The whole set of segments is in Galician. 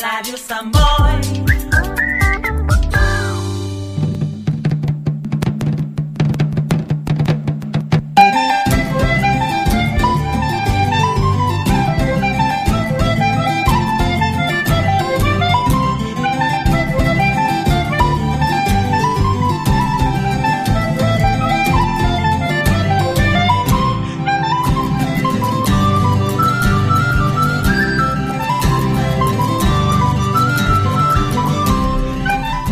Lábio Samor.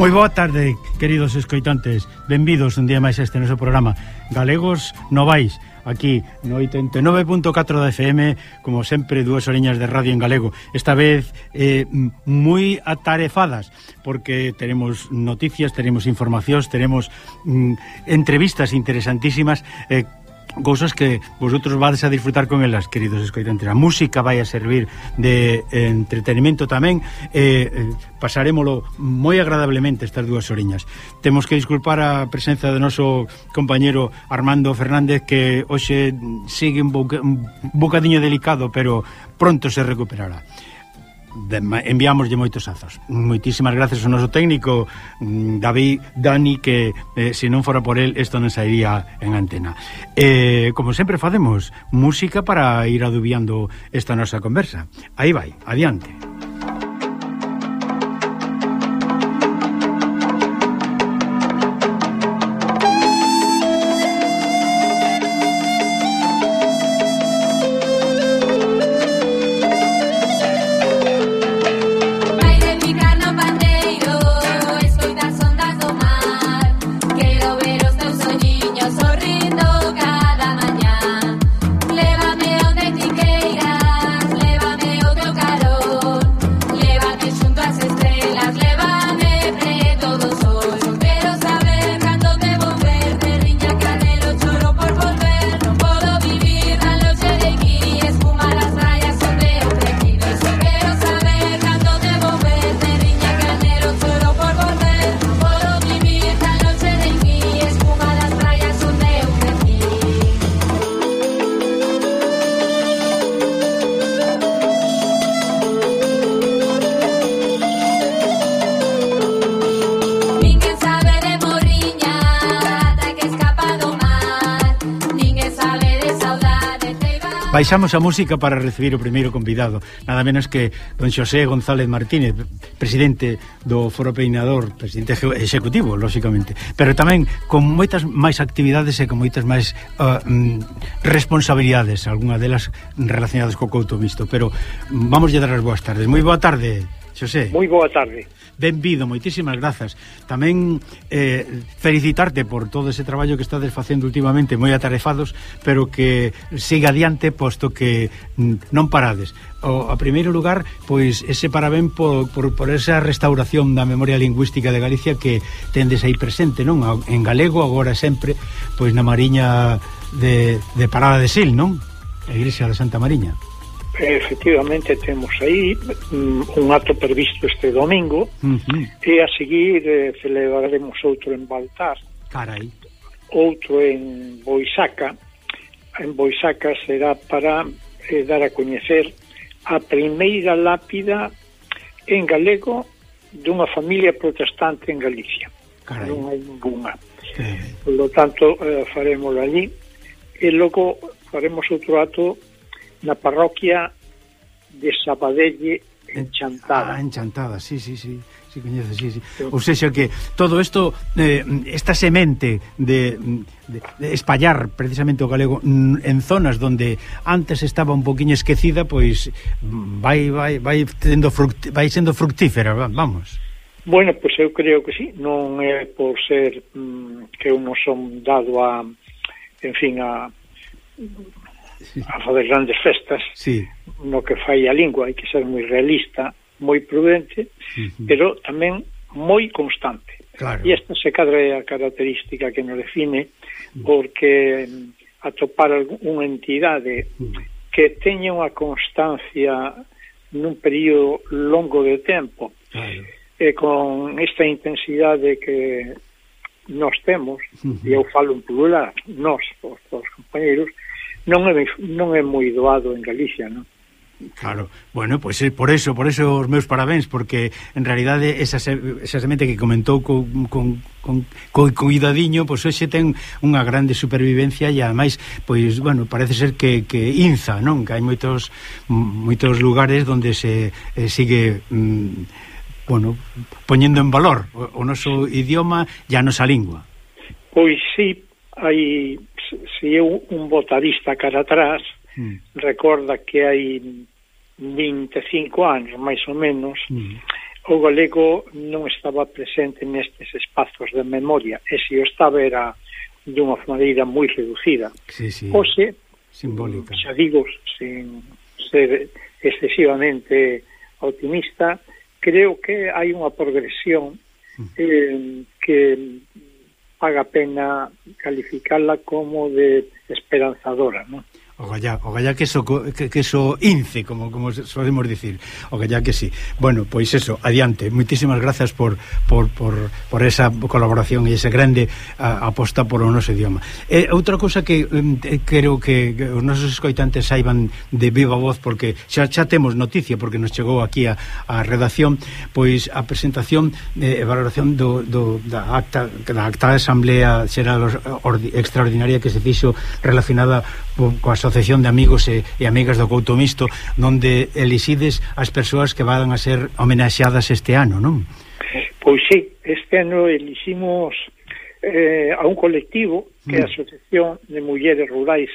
Moi boa tarde, queridos escoitantes. Benvidos un día máis este noso programa. Galegos Novais Aquí no 89.4 da FM Como sempre, dúas oreñas de radio en galego. Esta vez eh, moi atarefadas Porque tenemos noticias, tenemos informacións Tenemos mm, entrevistas interesantísimas eh, cousas que vosotros vades a disfrutar con elas, queridos escoitantes. A música vai a servir de eh, entretenimento tamén, Eh, eh, pasarémolo moi agradablemente estas dúas oriñas. Temos que disculpar a presenza do noso compañero Armando Fernández, que hoxe sigue un, boca, un bocadiño delicado, pero pronto se recuperará de, enviámoslle moitos azos. Moitísimas gracias ao noso técnico mm, David Dani que eh, se non fora por el isto non sairía en antena. Eh, como sempre facemos, música para ir adubiando esta nosa conversa. Aí vai, adiante. Baixamos a música para recibir o primeiro convidado, nada menos que don Xosé González Martínez, presidente do Foro Peinador, presidente executivo, lóxicamente, pero tamén con moitas máis actividades e con moitas máis uh, responsabilidades, algunha delas relacionadas co couto mixto, pero vamos lle dar as boas tardes. Moi boa tarde, Xosé. Moi boa tarde. Benvido, moitísimas grazas. Tamén eh, felicitarte por todo ese traballo que estades facendo últimamente, moi atarefados, pero que siga adiante posto que mm, non parades. O, a primeiro lugar, pois ese parabén por, por, por esa restauración da memoria lingüística de Galicia que tendes aí presente, non? En galego agora sempre, pois na Mariña de, de Parada de Sil, non? A Iglesia de Santa Mariña. Eh, efectivamente, temos aí mm, un acto previsto este domingo uh -huh. e a seguir eh, celebraremos outro en Baltar. Carai. Outro en Boisaca. En Boisaca será para eh, dar a coñecer a primeira lápida en galego dunha familia protestante en Galicia. Carai. Non hai ninguna. Sí. Por lo tanto, eh, faremos allí e logo faremos outro acto na parroquia de Sabadelle en eh, Chantada. Ah, en Chantada, sí, sí, sí. Sí, coñece, sí, sí. Ou seja que todo isto eh, esta semente de, de, de espallar precisamente o galego en zonas onde antes estaba un poquinho esquecida, pois vai vai vai tendo fruct, vai sendo fructífera, vamos. Bueno, pois eu creo que sí, non é por ser mm, que eu non son dado a en fin a a fazer grandes festas sí. no que fai a lingua hai que ser moi realista moi prudente uh -huh. pero tamén moi constante claro. e esta se cadra é a característica que nos define porque mm, atopar unha entidade que teña unha constancia nun período longo de tempo claro. e con esta intensidade que nós temos, uh -huh. e eu falo en plural, nós, os, os compañeros, non é non é moi doado en Galicia, non? Claro, bueno, pois pues, por eso, por eso os meus parabéns, porque en realidade esa, esa semente que comentou co, con, con, con cuidadiño, pois pues, hoxe ten unha grande supervivencia e ademais, pois, bueno, parece ser que, que inza, non? Que hai moitos moitos lugares onde se eh, sigue... Mm, bueno, poñendo en valor o, o noso idioma e a nosa lingua. Pois sí, hai se eu un botadista cara atrás mm. recorda que hai 25 anos máis ou menos mm. o galego non estaba presente nestes espazos de memoria e se o estaba era dunha maneira moi reducida sí, sí. Ose, simbólica xa digo, sen ser excesivamente optimista creo que hai unha progresión hmm. eh, que paga pena calificarla como de esperanzadora, ¿no? O gallá, o gallá que so, que, que so ince, como, como solemos dicir. O gallá que sí. Bueno, pois eso, adiante. Moitísimas grazas por, por, por, por esa colaboración e ese grande a, aposta por o noso idioma. E, outra cousa que eh, creo que, que os nosos escoitantes saiban de viva voz, porque xa, xa temos noticia, porque nos chegou aquí a, a redacción, pois a presentación eh, e eh, valoración do, do, da, acta, da acta de Asamblea Xeral Extraordinaria que se fixo relacionada coas Asociación de Amigos e, e Amigas do Couto Misto onde elixides as persoas que van a ser homenaxeadas este ano, non? Pois sí, este ano eliximos eh, a un colectivo que é a mm. Asociación de Mulleres Rurais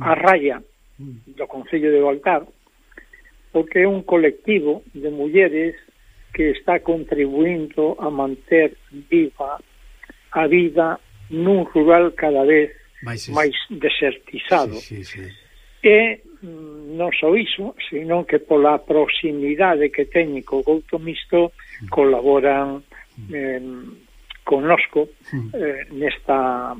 a mm. Raya mm. do Concello de Baltar porque é un colectivo de mulleres que está contribuindo a manter viva a vida nun rural cada vez máis, máis desertizado. Sí, sí, sí. E mm, non só iso, senón que pola proximidade que teñen co Gouto Misto mm. colaboran mm. eh, conosco eh, nesta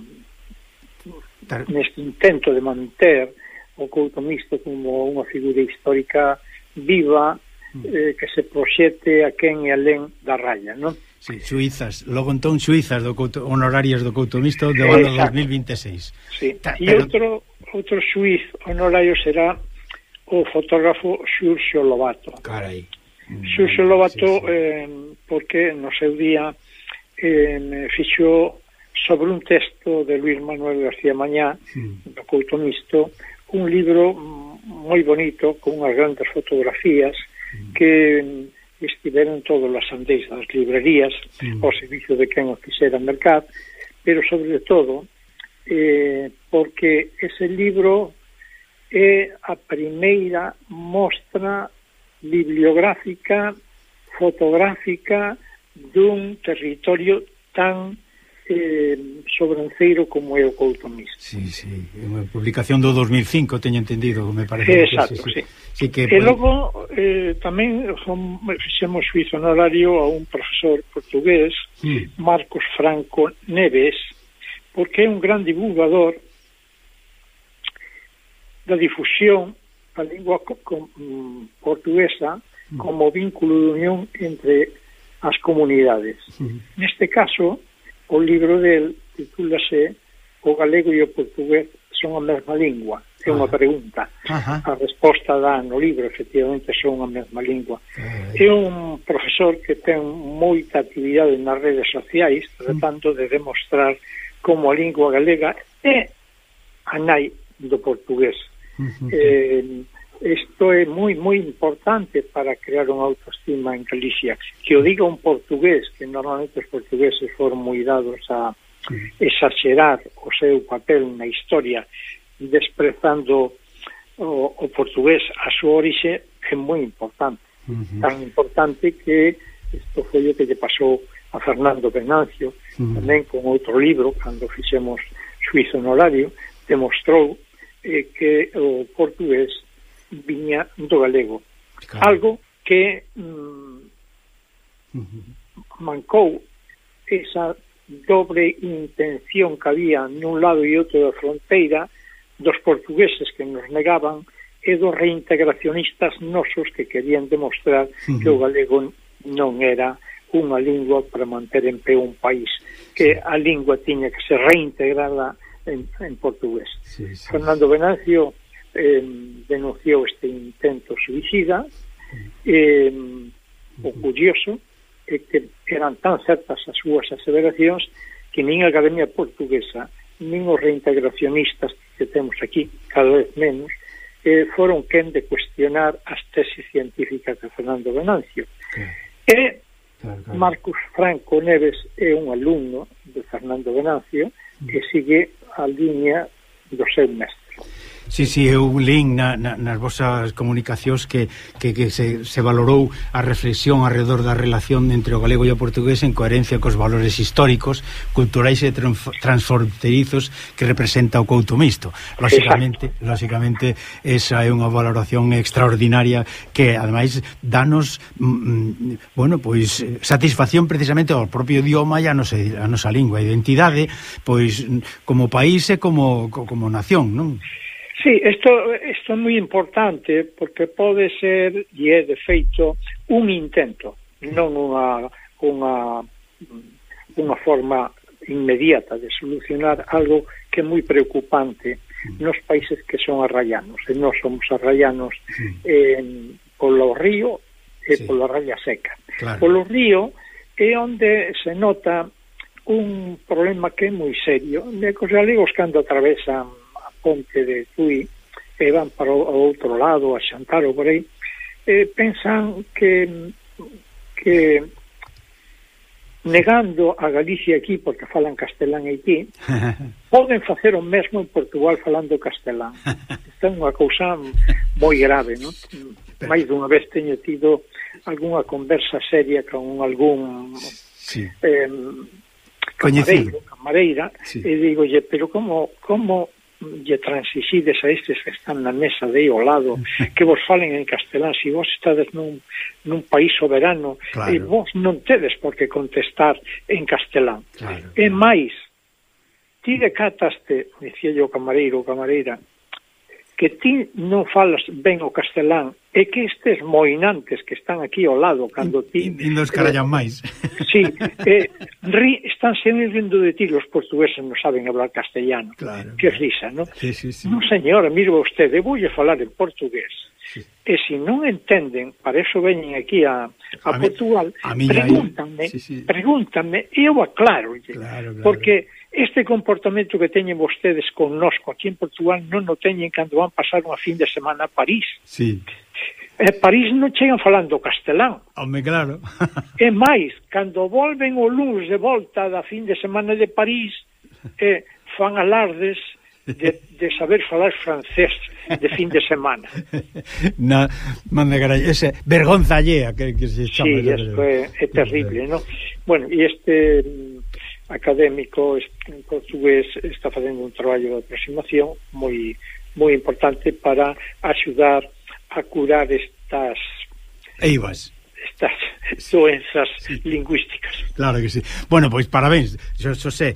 neste intento de manter o Couto Misto como unha figura histórica viva eh, que se proxete a quen e alén da raya, non? Sí, suizas, logo entón suizas do couto, honorarias do couto mixto do ano 2026. Sí. Ta, e pero... outro outro suiz honorario será o fotógrafo Xurxo Lobato. Carai. Xurxo mm, Lobato sí, sí. Eh, porque no seu día eh, fixou sobre un texto de Luis Manuel García Mañá sí. do couto mixto un libro moi bonito con unhas grandes fotografías sí. que estiveron todos as andeis das librerías sí. ao servicio de quen o quisera mercar, pero sobre todo eh, porque ese libro é a primeira mostra bibliográfica, fotográfica dun territorio tan eh, sobranceiro como é o Couto Mist. Sí, sí, unha publicación do 2005, teño entendido, me parece. Exacto, que, sí, sí. sí. sí que, e logo eh, tamén fixemos suizo honorario a un profesor portugués, sí. Marcos Franco Neves, porque é un gran divulgador da difusión da lingua con mm, portuguesa mm. como vínculo de unión entre as comunidades. Sí. Neste caso, O libro del titúlase O galego e o portugués son a mesma lingua? É unha pregunta. Ajá. A resposta dá no libro, efectivamente, son a mesma lingua. Eh. É un profesor que ten moita actividade nas redes sociais tratando mm. de demostrar como a lingua galega é a nai do portugués. Uh -huh. eh, Isto é moi moi importante para crear unha autoestima en Galicia. Que o diga un portugués, que normalmente os portugueses foron moi dados a exagerar o seu papel na historia, desprezando o, o portugués a súa orixe, é moi importante. Uh -huh. Tan importante que isto foi o que lle pasou a Fernando Venancio, uh -huh. tamén con outro libro, cando fixemos Suizo honorario, demostrou eh, que o portugués viña do galego. Claro. Algo que mm, uh -huh. mancou esa dobre intención que había nun lado e outro da fronteira dos portugueses que nos negaban e dos reintegracionistas nosos que querían demostrar uh -huh. que o galego non era unha lingua para manter en pé un país, que sí. a lingua tiña que ser reintegrada en, en portugués. Sí, sí, Fernando Venancio eh, denunciou este intento suicida eh, o curioso é que eran tan certas as súas aseveracións que nin a Academia Portuguesa nin os reintegracionistas que temos aquí, cada vez menos, eh, foron quen de cuestionar as tesis científicas de Fernando Venancio. E Marcus Franco Neves é un alumno de Fernando Venancio que sigue a liña do seu mestre. Sí, sí, eu lín na, na, nas vosas comunicacións que, que, que se, se valorou a reflexión alrededor da relación entre o galego e o portugués en coherencia cos valores históricos, culturais e transfronterizos que representa o couto mixto. Lóxicamente, lóxicamente esa é unha valoración extraordinaria que, ademais, danos mm, mm, bueno, pois satisfacción precisamente ao propio idioma e a nosa, a nosa lingua, a identidade, pois como país e como, como nación, non? Sí, isto, isto é moi importante porque pode ser, e é de feito, un intento, non unha, unha, unha forma inmediata de solucionar algo que é moi preocupante nos países que son arraianos, e non somos arraianos sí. eh, polo río e sí. pola raya seca. Claro. Polo río é onde se nota un problema que é moi serio, de que os galegos cando atravesan ponte de Tui e van para o outro lado a xantar ou por aí eh, pensan que que negando a Galicia aquí porque falan castelán aquí poden facer o mesmo en Portugal falando castelán isto é unha cousa moi grave non? máis dunha vez teño tido algunha conversa seria con algún sí. eh, camareiro, camareira sí. e digo, pero como como lle transixides a estes que están na mesa de ao lado que vos falen en castelán se si vos estades nun, nun país soberano eh, claro. e vos non tedes por que contestar en castelán claro, e claro. máis ti decataste dicía yo camareiro camareira que ti non falas ben o castelán é que estes moinantes que están aquí ao lado cando ti... nos carallan máis. Eh, sí, eh, ri, están sempre rindo de ti, os portugueses non saben hablar castellano. Claro. Que risa, non? Sí, sí, sí. Non, señora, mire vostede, vou a falar en portugués. Sí. E se si non entenden, para eso veñen aquí a, a, a Portugal, a pregúntame, sí, sí. pregúntame, e eu aclaro, claro, claro. porque Este comportamento que teñen vostedes connosco aquí en Portugal non o teñen cando van pasar unha fin de semana a París. Sí. En París non chegan falando castelán. Home, claro. e máis, cando volven o lunes de volta da fin de semana de París, eh, fan alardes de, de saber falar francés de fin de semana. Na, manda caray, ese vergonza allea que, que se chama. Sí, eso é, é terrible, non? Bueno, e este académico en portugués está facendo un traballo de aproximación moi moi importante para axudar a curar estas eivas estas doenzas lingüísticas. Claro que sí. Bueno, pois parabéns, Xosé.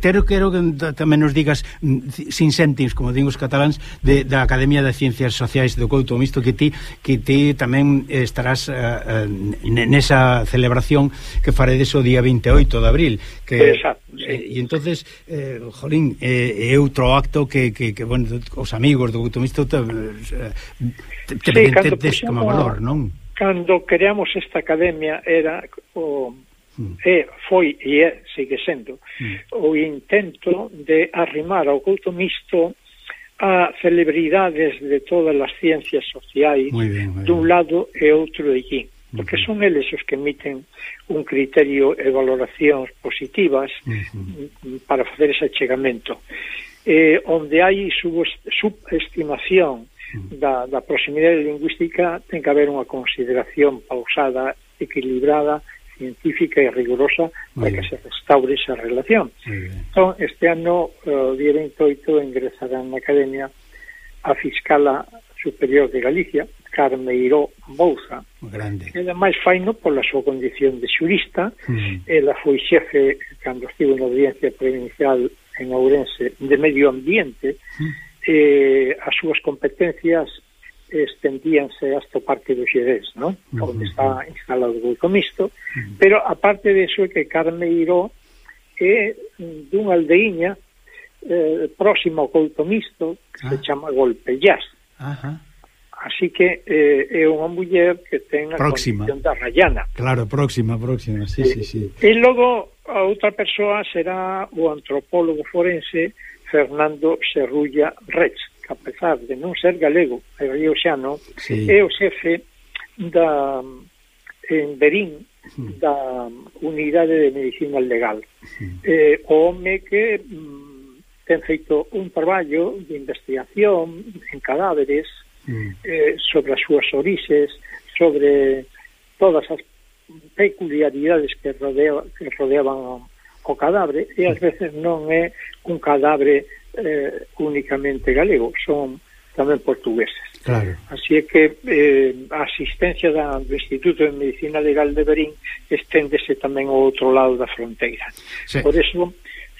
Quero quero que tamén nos digas, mm, sin sentins, como digo os cataláns, de, da Academia de Ciencias Sociais do Couto Misto, que ti, que ti tamén eh, estarás uh, nesa celebración que faredes o día 28 de abril. Que, Exacto. E sí. entonces eh, Jolín, é outro acto que, que, que bueno, os amigos do Couto Misto te, te, te sí, ten como valor, non? cando creamos esta academia era o hmm. e foi e é, sigue sendo hmm. o intento de arrimar ao culto mixto a celebridades de todas as ciencias sociais muy bien, muy bien. dun lado e outro de aquí porque hmm. son eles os que emiten un criterio e valoracións positivas uh -huh. para facer ese achegamento eh, onde hai subestimación da, da proximidade lingüística ten que haber unha consideración pausada, equilibrada, científica e rigurosa para que se restaure esa relación. Entón, este ano, eh, o día 28, ingresará na Academia a Fiscala Superior de Galicia, Carmeiro Bouza. Grande. E ademais faino pola súa condición de xurista, mm. ela foi xefe, cando estivo na audiencia provincial en Ourense, de medio ambiente, mm eh, as súas competencias estendíanse hasta o Parque do Xerés, non? Uh -huh. onde está instalado o grupo Mixto, uh -huh. pero aparte de iso é que Carmeiro é dunha aldeíña eh, próximo ao Golco Mixto, que ah. se chama Golpellás. Ajá. Así que eh, é unha muller que ten a próxima. condición da Rayana. Claro, próxima, próxima, sí, eh, sí, sí. E logo a outra persoa será o antropólogo forense Fernando Serrulla Rex, que a pesar de non ser galego e rioxano, sí. é o xefe da en Berín da Unidade de Medicina Legal. Sí. Eh, o home que mm, ten feito un traballo de investigación en cadáveres mm. eh, sobre as súas orixes, sobre todas as peculiaridades que, rodea, que rodeaban co cadabre e ás veces non é un cadabre eh, únicamente galego, son tamén portugueses. Claro. Así é que eh, a asistencia da, do Instituto de Medicina Legal de Berín esténdese tamén ao outro lado da fronteira. Sí. Por eso,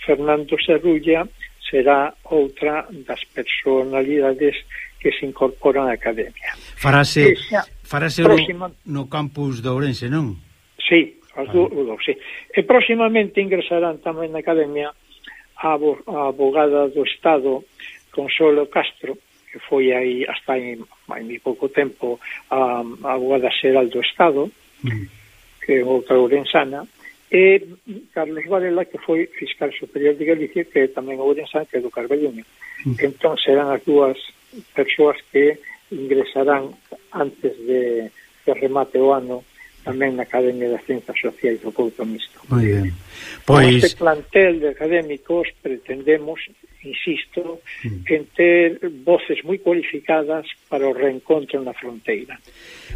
Fernando Serrulla será outra das personalidades que se incorporan á academia. Farase, Esa, farase próxima, no, no campus de Ourense, non? Sí, as dúas, sí. E próximamente ingresarán tamén na Academia a, bo, a abogada do Estado Consolo Castro, que foi aí hasta hai, moi pouco tempo a, a abogada xeral do Estado, mm. que é outra ourensana, e Carlos Varela, que foi fiscal superior de Galicia, que tamén ourensana, que é do Carballiño. Mm. Entón serán as dúas persoas que ingresarán antes de que remate o ano tamén na Academia das Ciencias Sociais do Couto Mixto. Moi ben. Pois... Con este plantel de académicos pretendemos insisto, mm. en ter voces moi cualificadas para o reencontro na fronteira.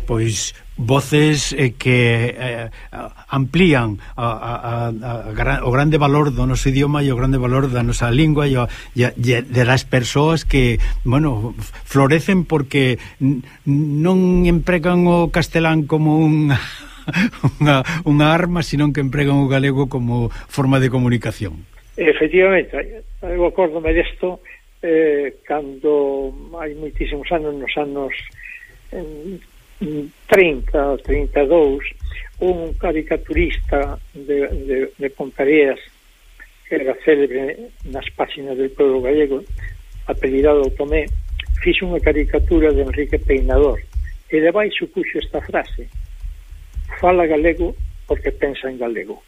Pois voces eh, que eh, amplían a, a, a, a, o grande valor do noso idioma e o grande valor da nosa lingua e, o, e, e de das persoas que, bueno, florecen porque non empregan o castelán como un unha, unha arma, senón que empregan o galego como forma de comunicación. Efectivamente, eu acórdome desto eh, cando hai moitísimos anos nos anos eh, 30 32 un caricaturista de, de, de Pontareas que era célebre nas páxinas del pueblo gallego apelidado Tomé fixo unha caricatura de Enrique Peinador. E debaixo puxo esta frase fala galego porque pensa en galego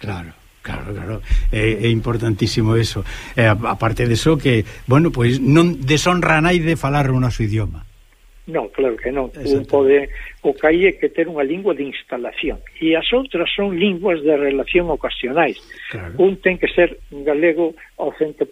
claro. Claro, claro, é, é importantísimo eso. E a, parte de eso, que, bueno, pois non deshonra nai de falar o noso idioma. Non, claro que non. Un pode, o que hai é que ter unha lingua de instalación. E as outras son linguas de relación ocasionais. Claro. Un ten que ser galego ao 100%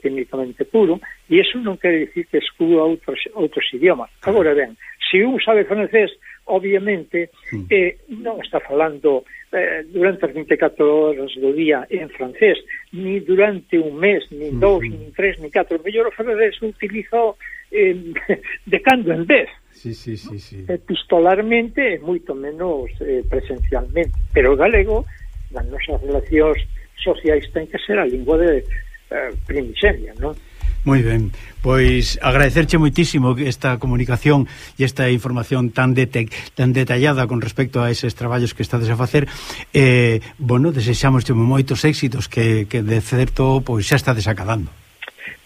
químicamente puro, e eso non quere dicir que exclua outros, outros idiomas. Claro. Agora ben, se un sabe francés, obviamente mm. eh, non está falando eh, durante as 24 horas do día en francés, ni durante un mes, ni mm. dous, ni tres, ni catro. Mellor o francés utilizo eh, de cando en vez. Sí, sí, sí, sí. Epistolarmente e moito menos eh, presencialmente. Pero o galego, nas nosas relacións sociais, ten que ser a lingua de eh, primixenia, non? Moi ben, pois agradecerche moitísimo esta comunicación e esta información tan dete tan detallada con respecto a eses traballos que estades a facer. Eh, bueno, desexamos moitos éxitos que, que de certo pois xa estades acabando.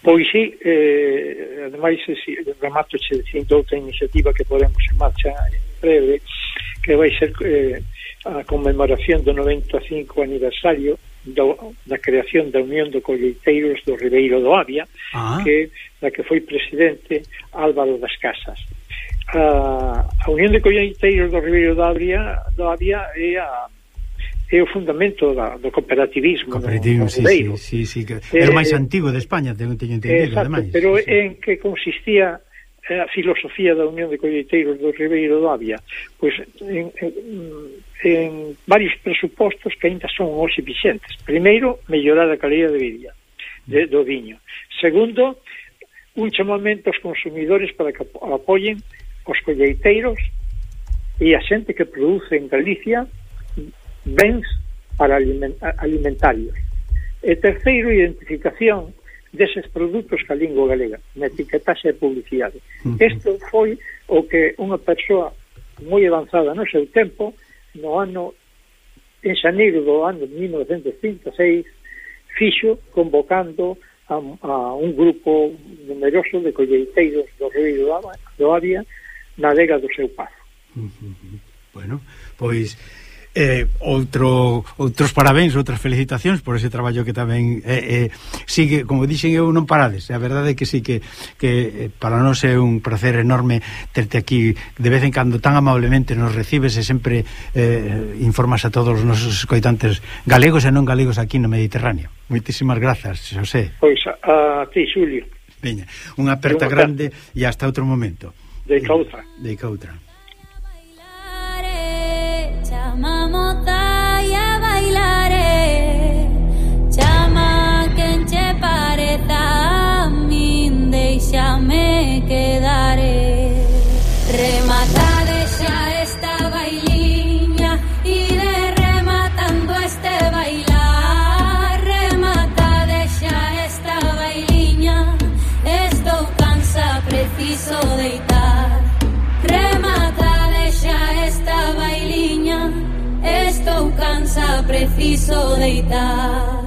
Pois sí, eh, ademais, eh, si, remato che dicindo outra iniciativa que podemos en marcha en breve, que vai ser eh, a conmemoración do 95 aniversario do, da creación da Unión de Colleiteiros do Ribeiro do Avia, ah. que da que foi presidente Álvaro das Casas. A, a Unión de Colleiteiros do Ribeiro do Avia, do Avia é a é o fundamento da, do cooperativismo cooperativismo, no, sí, Ribeiro. sí, sí, sí, eh, era o máis eh, antigo de España teño, teño entendido, exacto, ademais pero sí. en que consistía eh, a filosofía da Unión de Colleiteiros do Ribeiro do Avia pois en, en, en varios presupostos que ainda son hoxe vixentes. Primeiro, mellorar a calidad de vida de, do viño. Segundo, un chamamento aos consumidores para que apoyen os colleiteiros e a xente que produce en Galicia bens para alimentarios. E terceiro, identificación deses produtos que a lingua galega, na etiquetaxe e publicidade. Isto foi o que unha persoa moi avanzada no seu tempo no ano en xaneiro do ano 1956 fixo convocando a, a un grupo numeroso de colleiteiros do Río do Avia na adega do seu paro. Uh -huh. Bueno, pois eh, outro, outros parabéns, outras felicitacións por ese traballo que tamén eh, eh, sigue, como dixen eu, non parades. A verdade é que sí que, que eh, para nós é un placer enorme terte aquí. De vez en cando tan amablemente nos recibes e sempre eh, informas a todos os nosos coitantes galegos e non galegos aquí no Mediterráneo. Moitísimas grazas, José Pois a, a ti, Xulio. Veña, unha aperta grande e hasta outro momento. De cautra De cautra me quedaré. Rematada xa esta bailiña e de rematando este bailar. Rematada xa esta bailiña, estou cansa, preciso deitar. Rematada xa esta bailiña, estou cansa, preciso deitar.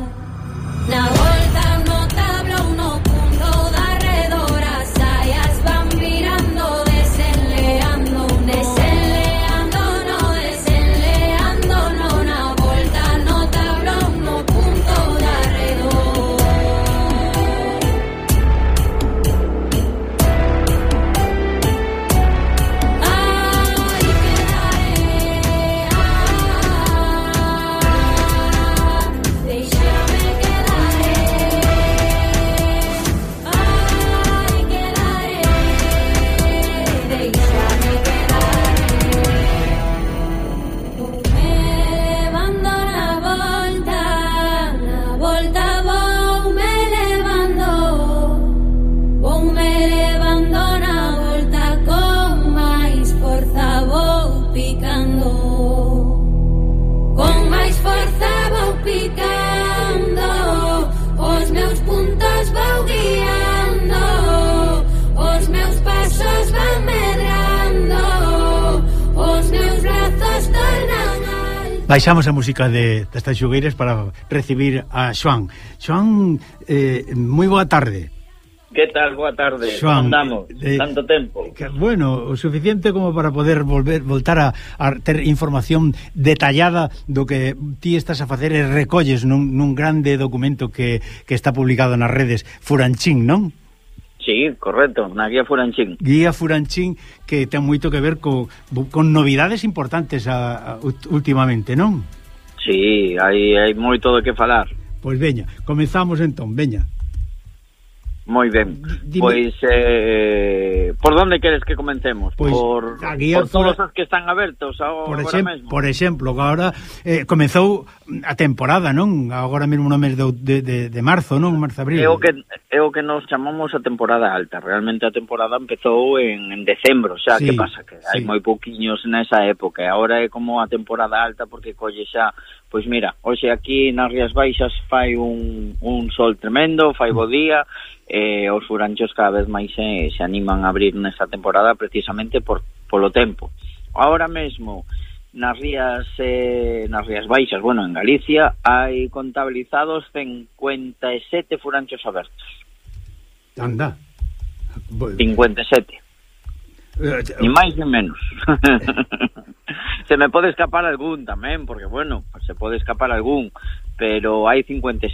Na volta Baixamos a música de destas xogueiras para recibir a Xoan. Xoan, eh, moi boa tarde. Que tal? Boa tarde. Xoan, andamos? Eh, Tanto tempo. Que, bueno, o suficiente como para poder volver voltar a, a ter información detallada do que ti estás a facer e recolles nun, nun grande documento que, que está publicado nas redes Furanchín, non? Sí, correcto, na Guía Furanchín. Guía Furanchín que ten moito que ver co, con novidades importantes a, a, últimamente, non? Sí, hai, hai moito de que falar. Pois veña, comezamos entón, veña. Moi ben. Dime... Pois eh, por onde queres que comencemos? Pois, por guía, por todos por... os que están abertos agora por exem... mesmo. Por exemplo, que agora eh, comezou a temporada, non? Agora mesmo no mes de, de, de, de marzo, non? Marzo abril. É o que é o que nos chamamos a temporada alta. Realmente a temporada empezou en, en decembro, xa sí, que pasa que sí. hai moi pouquiños nesa época. Agora é como a temporada alta porque colle xa Pois mira, hoxe aquí nas Rías Baixas fai un, un sol tremendo, fai bo día, eh, os furanchos cada vez máis se, se animan a abrir nesta temporada precisamente por polo tempo. Ahora mesmo nas rías eh, nas rías baixas, bueno, en Galicia hai contabilizados 57 furanchos abertos. Anda. 57. Eh, ni máis ni menos. se me pode escapar algún tamén, porque bueno, se pode escapar algún, pero hai 57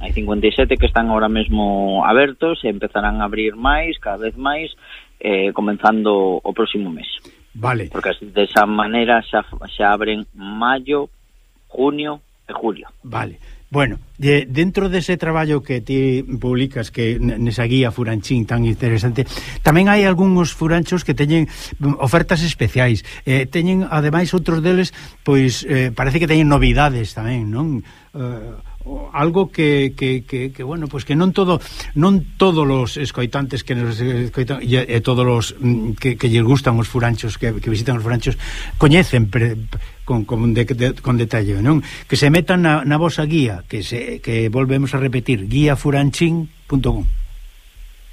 hai 57 que están ahora mesmo abertos e empezarán a abrir máis, cada vez máis, eh, comenzando o próximo mes. Vale. Porque de esa maneira xa, xa abren maio, junio e julio. Vale. Bueno, de, dentro dese de traballo que ti publicas que nesa guía Furanchín tan interesante, tamén hai algúns furanchos que teñen ofertas especiais. Eh, teñen ademais outros deles, pois eh, parece que teñen novidades tamén, non? Eh, algo que, que, que, que bueno, pues que non todo non todos os escoitantes que nos escoitan e, e todos os mm, que, que lles gustan os furanchos que, que visitan os furanchos coñecen pre, con, con, de, de, con detalle, non? Que se metan na, na vosa guía, que se que volvemos a repetir, guiafuranchín.com.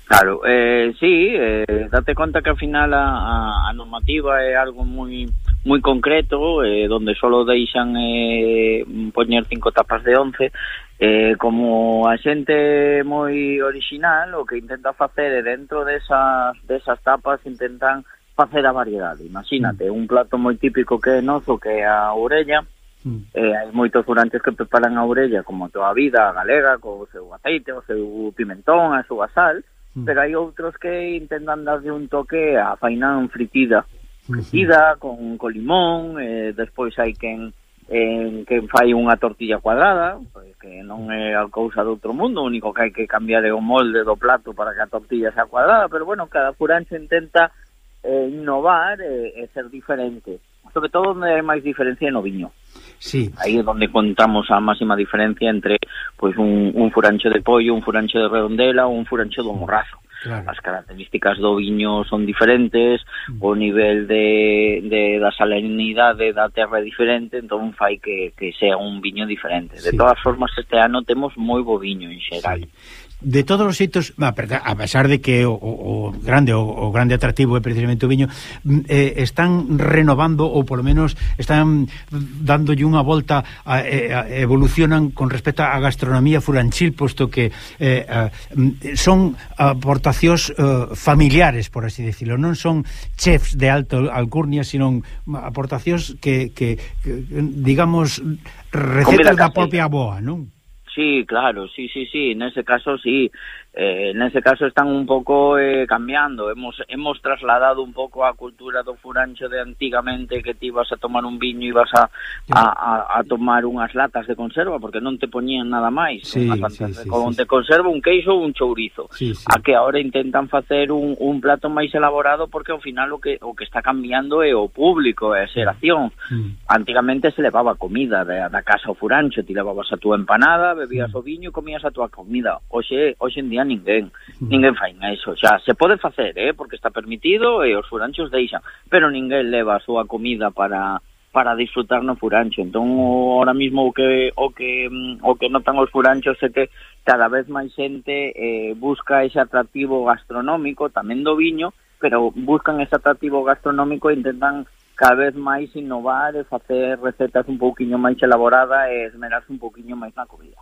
Claro, eh, sí, eh, date conta que ao final a, a, a normativa é algo moi muy moi concreto eh, donde solo deixan eh, poñer cinco tapas de once eh, como a xente moi original o que intenta facer é dentro desas, desas tapas intentan facer a variedade imagínate, mm. un plato moi típico que é nozo que é a orella mm. eh, hai moitos furantes que preparan a orella como toda a vida galega co seu aceite, o seu pimentón a súa sal mm. pero hai outros que intentan darlle un toque a fainan fritida crecida, con, con limón, eh, despois hai quen eh, en que fai unha tortilla cuadrada, pois que non é a cousa do outro mundo, o único que hai que cambiar é o molde do plato para que a tortilla sea cuadrada, pero bueno, cada furancho intenta eh, innovar eh, e, eh, eh, ser diferente. Sobre todo onde hai máis diferencia no viño. Sí. Aí é onde contamos a máxima diferencia entre pois un, un furancho de pollo, un furancho de redondela ou un furancho do morrazo. Claro. As características do viño son diferentes, mm. o nivel de, de da salinidade da terra é diferente, entón fai que, que sea un viño diferente. Sí. De todas formas, este ano temos moi bo viño en xeral. Sí de todos os xeitos, a pesar de que o, o, o grande o, o grande atractivo é precisamente o viño, mm, eh, están renovando ou polo menos están dándolle unha volta a, a, a, evolucionan con respecto á gastronomía furanchil, posto que eh, a, mm, son aportacións eh, familiares, por así decirlo, non son chefs de alto alcurnia, sino aportacións que, que, que digamos recetas da propia boa, non? Sí, claro, sí, sí, sí, en ese caso sí. eh, nese caso están un pouco eh, cambiando. Hemos, hemos trasladado un pouco a cultura do furancho de antigamente que ti ibas a tomar un viño e ibas a, a, a, a tomar unhas latas de conserva porque non te poñían nada máis. Sí, unhas sí, sí, con, sí, de conserva un queixo ou un chourizo. Sí, sí. a que agora intentan facer un, un plato máis elaborado porque ao final o que, o que está cambiando é o público é a xeración. Mm. antigamente se levaba comida da, da casa ao furancho ti levabas a túa empanada bebías mm. o viño e comías a túa comida. Hoxe, hoxe en día a ninguén, ninguén fai eso. xa se pode facer, eh, porque está permitido e os furanchos deixan, pero ninguén leva a súa comida para para disfrutar no furancho. Entón, ahora mismo o que o que mm, o que notan os furanchos é que cada vez máis xente eh, busca ese atractivo gastronómico, tamén do viño, pero buscan ese atractivo gastronómico e intentan cada vez máis innovar e facer recetas un pouquiño máis elaboradas e esmerarse un pouquiño máis na comida.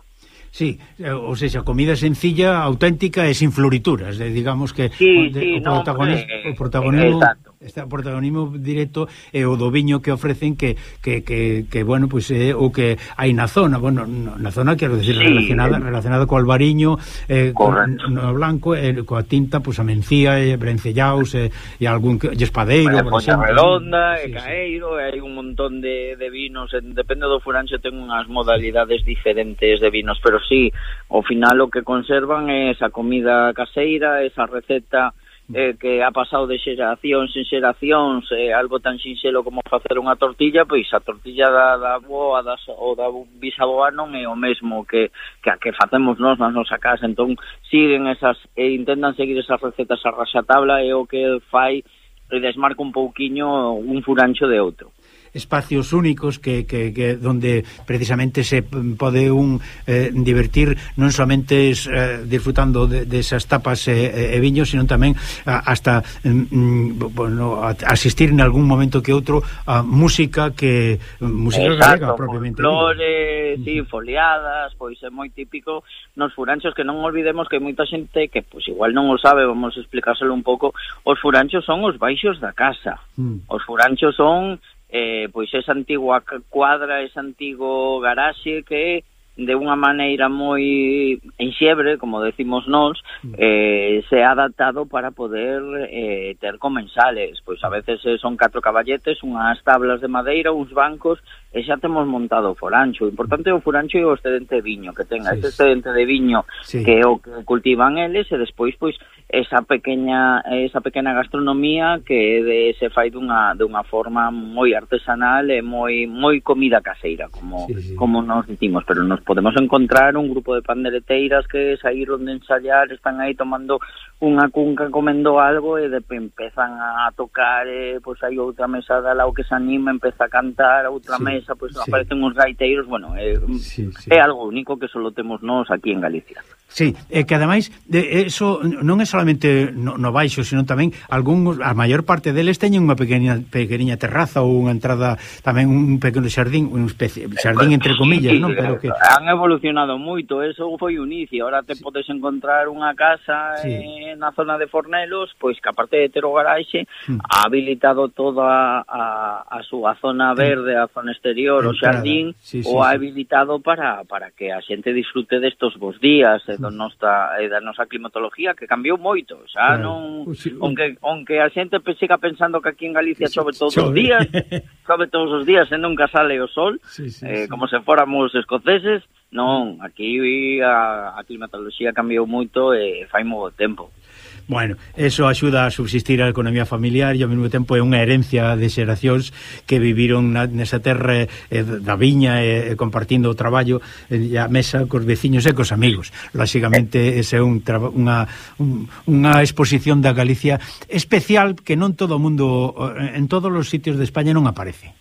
Sí, eh, ou seja, comida sencilla, auténtica e sin florituras, de, digamos que sí, o, de, sí, o, no, eh, protagonismo, eh, o protagonismo eh, exacto. Este protagonismo directo é o do viño que ofrecen que, que, que, que bueno, pois pues, é o que hai na zona, bueno, na zona quero decir sí, relacionada eh, relacionada co albariño, eh, con, no blanco, eh, coa tinta, pois pues, a mencía, e eh, brencellaus e, eh, e algún que, espadeiro, vale, por exemplo. redonda, sí, e caeiro, sí. hai un montón de, de vinos, en, depende do furancho ten unhas modalidades diferentes de vinos, pero sí, ao final o que conservan é esa comida caseira, esa receta eh, que ha pasado de xeracións en xeracións eh, algo tan sinxelo como facer unha tortilla, pois a tortilla da, da boa das, ou da bisaboa non é o mesmo que, que a que facemos nós na nosa casa. Entón, siguen esas, e intentan seguir esas recetas a raxa tabla e o que fai e desmarca un pouquiño un furancho de outro espacios únicos que, que, que donde precisamente se pode un eh, divertir non somente eh, disfrutando desas de, de esas tapas e, e viños, sino tamén a, hasta mm, mm, bueno, a, asistir en algún momento que outro a música que mm, música Exacto, galega propiamente. Flores, sí, foliadas, pois é moi típico nos furanchos que non olvidemos que moita xente que pois igual non o sabe, vamos a explicárselo un pouco, os furanchos son os baixos da casa. Mm. Os furanchos son eh, pois esa antigua cuadra, ese antigo garaxe que de unha maneira moi enxebre, como decimos nós, mm. eh, se ha adaptado para poder eh, ter comensales. Pois a veces eh, son catro caballetes, unhas tablas de madeira, uns bancos, e xa temos montado o forancho. O importante é o forancho e o excedente de viño que tenga. Sí, ese excedente de viño sí. que o que cultivan eles e despois pois esa pequena esa pequena gastronomía que de, se fai dunha dunha forma moi artesanal e moi moi comida caseira, como sí, sí. como nos dicimos, pero nos podemos encontrar un grupo de pandereteiras que saíron de ensayar, están aí tomando unha cunca comendo algo e de empezan a tocar, e, pois hai outra mesa da lao que se anima, empeza a cantar, outra sí, mesa, pois sí. aparecen uns gaiteiros, bueno, é, sí, sí. é algo único que só temos nós aquí en Galicia. Sí, e que ademais de eso non é só solamente no, no baixo, sino tamén algún, a maior parte deles teñen unha pequena, pequeniña terraza ou unha entrada tamén un pequeno xardín, un especie, xardín entre comillas, non? Pero que han evolucionado moito, eso foi un inicio, ahora te sí. podes encontrar unha casa sí. eh, na zona de Fornelos, pois que aparte de ter o garaxe, mm. ha habilitado toda a, a súa zona verde, a zona exterior, Entrada. o xardín, sí, sí, o ha habilitado para para que a xente disfrute destos bons días e, eh, nosa, e da nosa climatología que cambiou moito moito, xa non onque onque a xente siga pensando que aquí en Galicia chove todos chove. os días, chove todos os días e nunca sale o sol, sí, sí, eh, sí. como se fóramos escoceses, non, aquí a, a climatoloxía cambiou moito e fai moito tempo. Bueno, eso axuda a subsistir a economía familiar e ao mesmo tempo é unha herencia de xeracións que viviron na, nesa terra eh, da viña e eh, compartindo o traballo eh, e a mesa cos veciños e cos amigos. Lóxicamente, ese é un unha, un, unha exposición da Galicia especial que non todo o mundo en todos os sitios de España non aparece.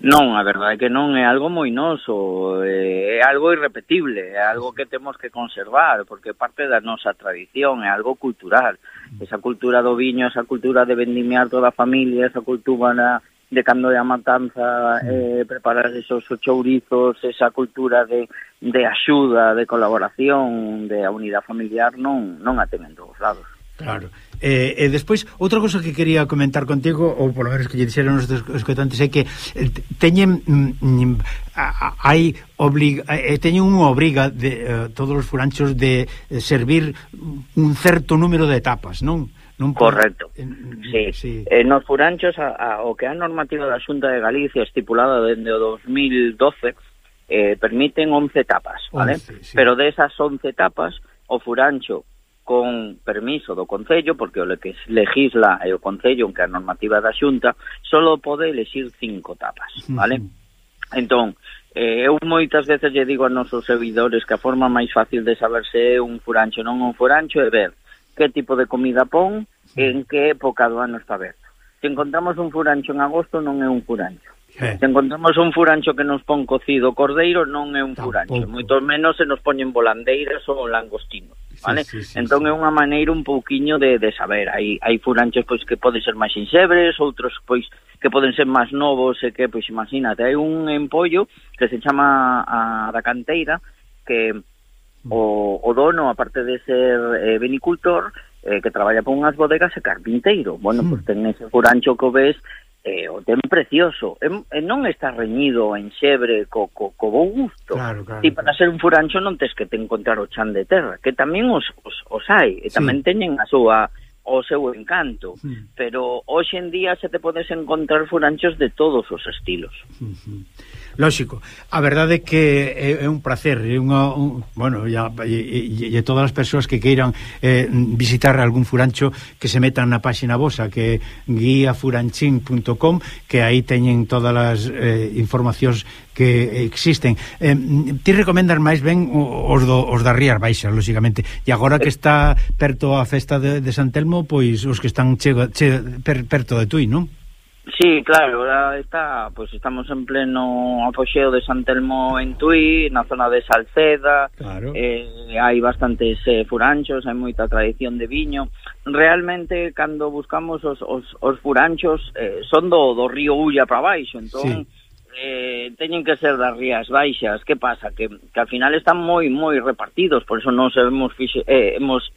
Non, a verdade é que non é algo moi noso, eh, é algo irrepetible, é algo que temos que conservar, porque parte da nosa tradición, é algo cultural. Esa cultura do viño, esa cultura de vendimiar toda a familia, esa cultura de cando é a matanza, eh, preparar esos chourizos, esa cultura de, de axuda, de colaboración, de a unidade familiar, non, non a ten en todos lados. Claro. Eh, e despois, outra cosa que quería comentar contigo, ou polo menos que lle dixeron os escoitantes, é que eh, teñen mm, hai obliga, eh, teñen unha obriga de uh, todos os furanchos de servir un certo número de etapas, non? Non Correcto. Sí. sí. Eh, nos furanchos, a, a, o que a normativa da Xunta de Galicia estipulada dende o 2012, eh, permiten 11 etapas, vale? 11, sí. Pero desas 11 etapas, o furancho con permiso do Concello, porque o que legisla é o Concello, que a normativa da Xunta, só pode elegir cinco tapas, vale? Uh -huh. Entón, eh, eu moitas veces lle digo aos nosos servidores que a forma máis fácil de saber se é un furancho ou non un furancho é ver que tipo de comida pon, en que época do ano está aberto. Se encontramos un furancho en agosto, non é un furancho. Eh. Se encontramos un furancho que nos pon cocido cordeiro, non é un Tampoco. furancho, moito menos se nos poñen volandeiras ou langostinos, vale? Sí, sí, sí, entón sí. é unha maneira un pouquiño de, de saber, hai, hai furanchos pois que poden ser máis insebres, outros pois que poden ser máis novos, e que pois imagínate, hai un empollo que se chama a da canteira que mm. o, o dono, aparte de ser eh, vinicultor, eh, que traballa por unhas bodegas, é carpinteiro. Bueno, mm. pois ten ese furancho que o ves eh, o ten precioso e, e non está reñido en xebre co, co, co bo gusto claro, claro, e para claro. ser un furancho non tes que te encontrar o chan de terra que tamén os, os, os hai e tamén sí. teñen a súa o seu encanto, sí. pero hoxe en día se te podes encontrar furanchos de todos os estilos. Uh -huh. Lógico. A verdade é que é, é un placer, é unha un, bueno, ya, e, e, e todas as persoas que queiran eh, visitar algún furancho que se metan na páxina vosa que guiafuranchín.com que aí teñen todas as eh, informacións que existen. Eh, ti recomendas máis ben os, do, os da Rías Baixas, lóxicamente. E agora que está perto a festa de, de San Telmo, pois os que están che, che, per, perto de Tui, non? Sí, claro, ahora está, pues estamos en pleno apoxeo de San Telmo en Tui, na zona de Salceda, claro. eh, hai bastantes eh, furanchos, hai moita tradición de viño. Realmente, cando buscamos os, os, os furanchos, eh, son do, do río Ulla para baixo, entón... Sí eh, teñen que ser das rías baixas. Que pasa? Que, que al final están moi moi repartidos, por eso non sabemos fixe, eh, hemos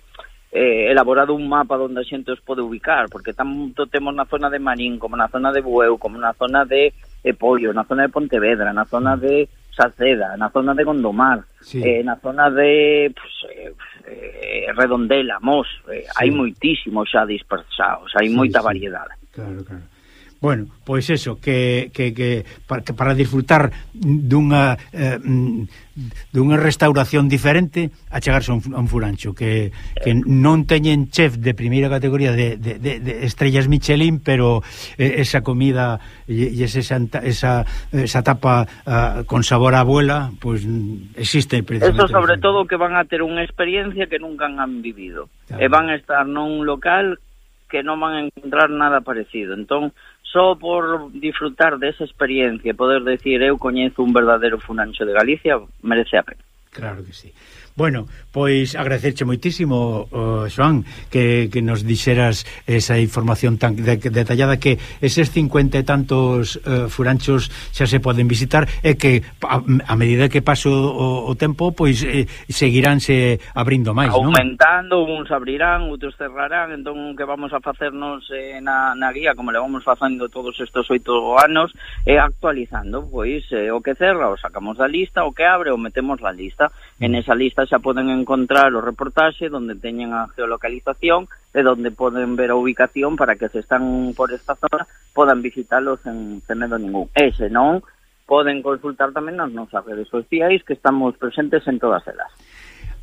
eh, elaborado un mapa onde a xente os pode ubicar, porque tanto temos na zona de Marín, como na zona de Bueu, como na zona de eh, Epollo, na zona de Pontevedra, na zona de Saceda, na zona de Gondomar, sí. eh, na zona de pues, eh, eh Redondela, Mos, eh, sí. hai moitísimos xa dispersados, hai sí, moita sí. variedade. Claro, claro. Bueno, pois eso, que, que, que, para, que para disfrutar dunha eh, mm, dunha restauración diferente a chegarse a un, a un furancho que, que non teñen chef de primeira categoría de, de, de, de estrellas Michelin, pero eh, esa comida e, e esa, esa tapa uh, con sabor a abuela, pois pues, existe precisamente. Eso sobre todo que van a ter unha experiencia que nunca han vivido. Claro. E van a estar nun local que non van a encontrar nada parecido. Entón, só por disfrutar desa experiencia, poder decir eu coñezo un verdadeiro funancho de Galicia, merece a pena. Claro que sí. Bueno, pois agradecerche moitísimo, oh, Joan, que, que nos dixeras esa información tan de, detallada que eses 50 e tantos uh, furanchos xa se poden visitar e que a, a medida que paso o, o tempo, pois eh, seguiránse abrindo máis, non? Aumentando, uns abrirán, outros cerrarán, entón que vamos a facernos eh, na, na guía, como le vamos facendo todos estes oito anos, e eh, actualizando, pois eh, o que cerra o sacamos da lista, o que abre o metemos na lista En mm. esa lista xa poden encontrar o reportaxe onde teñen a geolocalización e onde poden ver a ubicación para que se están por esta zona podan visitalos en medo ningún. E se non, poden consultar tamén nas nosas redes sociais que estamos presentes en todas elas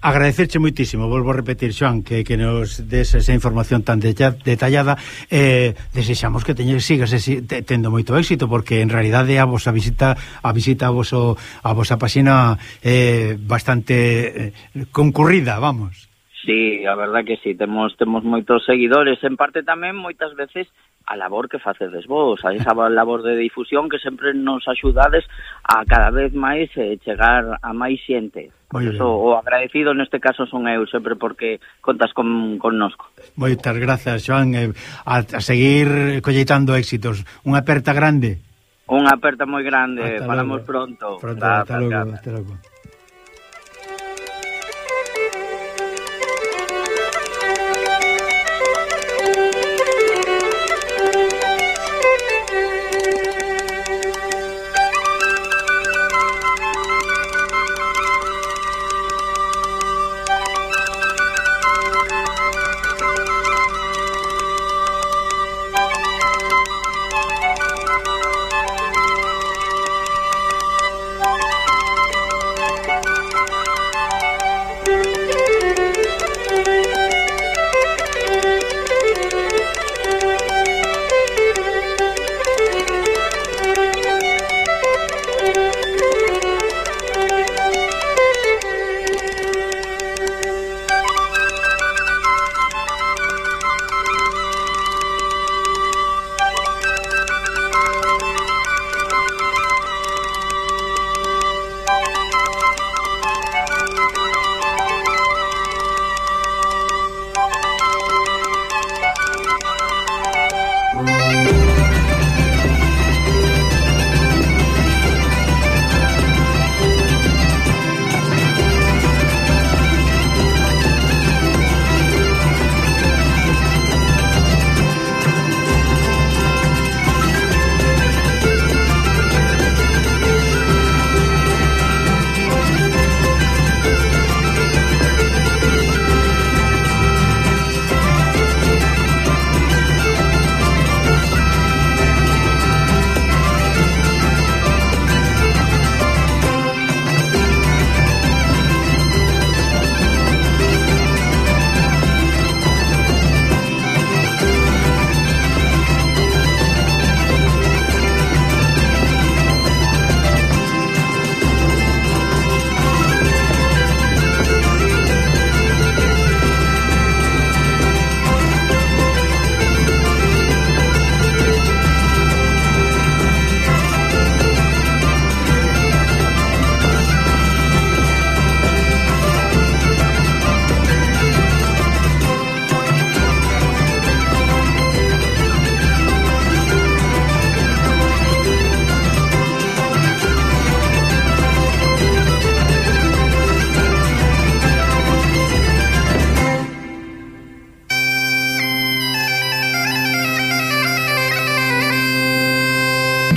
agradecerche moitísimo, volvo a repetir, Xoan, que, que nos des esa información tan detallada. Eh, desexamos que teñes, sigas ese, te, tendo moito éxito, porque en realidade a vosa visita a visita a, voso, a vosa páxina é eh, bastante eh, concurrida, vamos. Sí, a verdad que sí, temos temos moitos seguidores, en parte tamén moitas veces a labor que facedes vos, a esa labor de difusión que sempre nos axudades a cada vez máis eh, chegar a máis xente. Por Eso, o agradecido neste caso son eu sempre porque contas con, connosco. Moitas grazas, Joan, eh, a, a seguir colleitando éxitos. Unha aperta grande. Unha aperta moi grande, hasta falamos logo. pronto. Pronto, da, hasta, hasta, logo, hasta logo.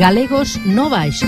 Galegos no baixo.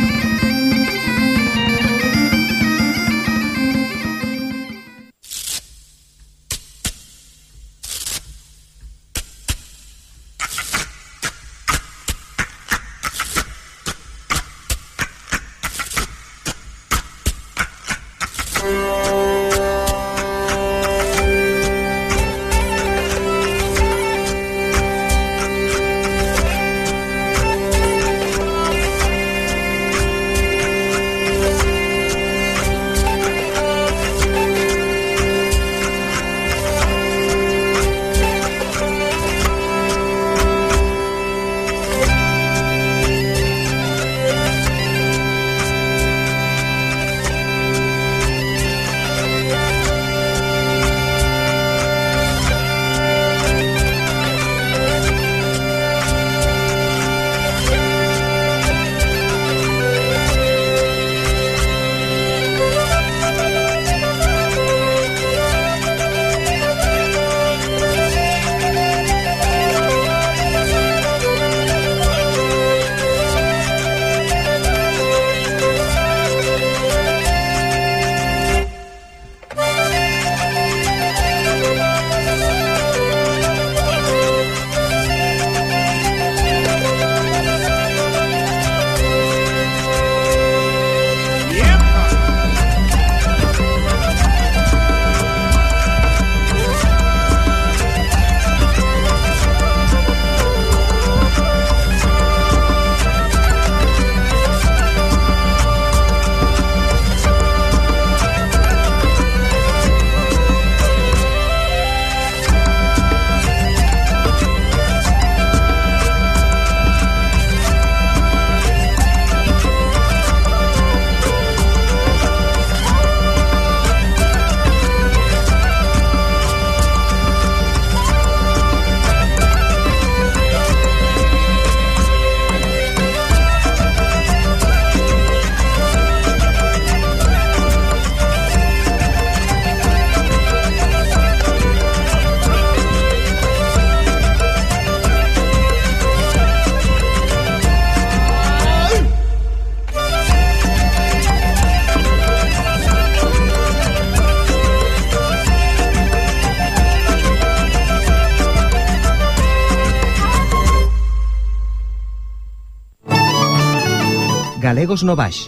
Galegos no Baix.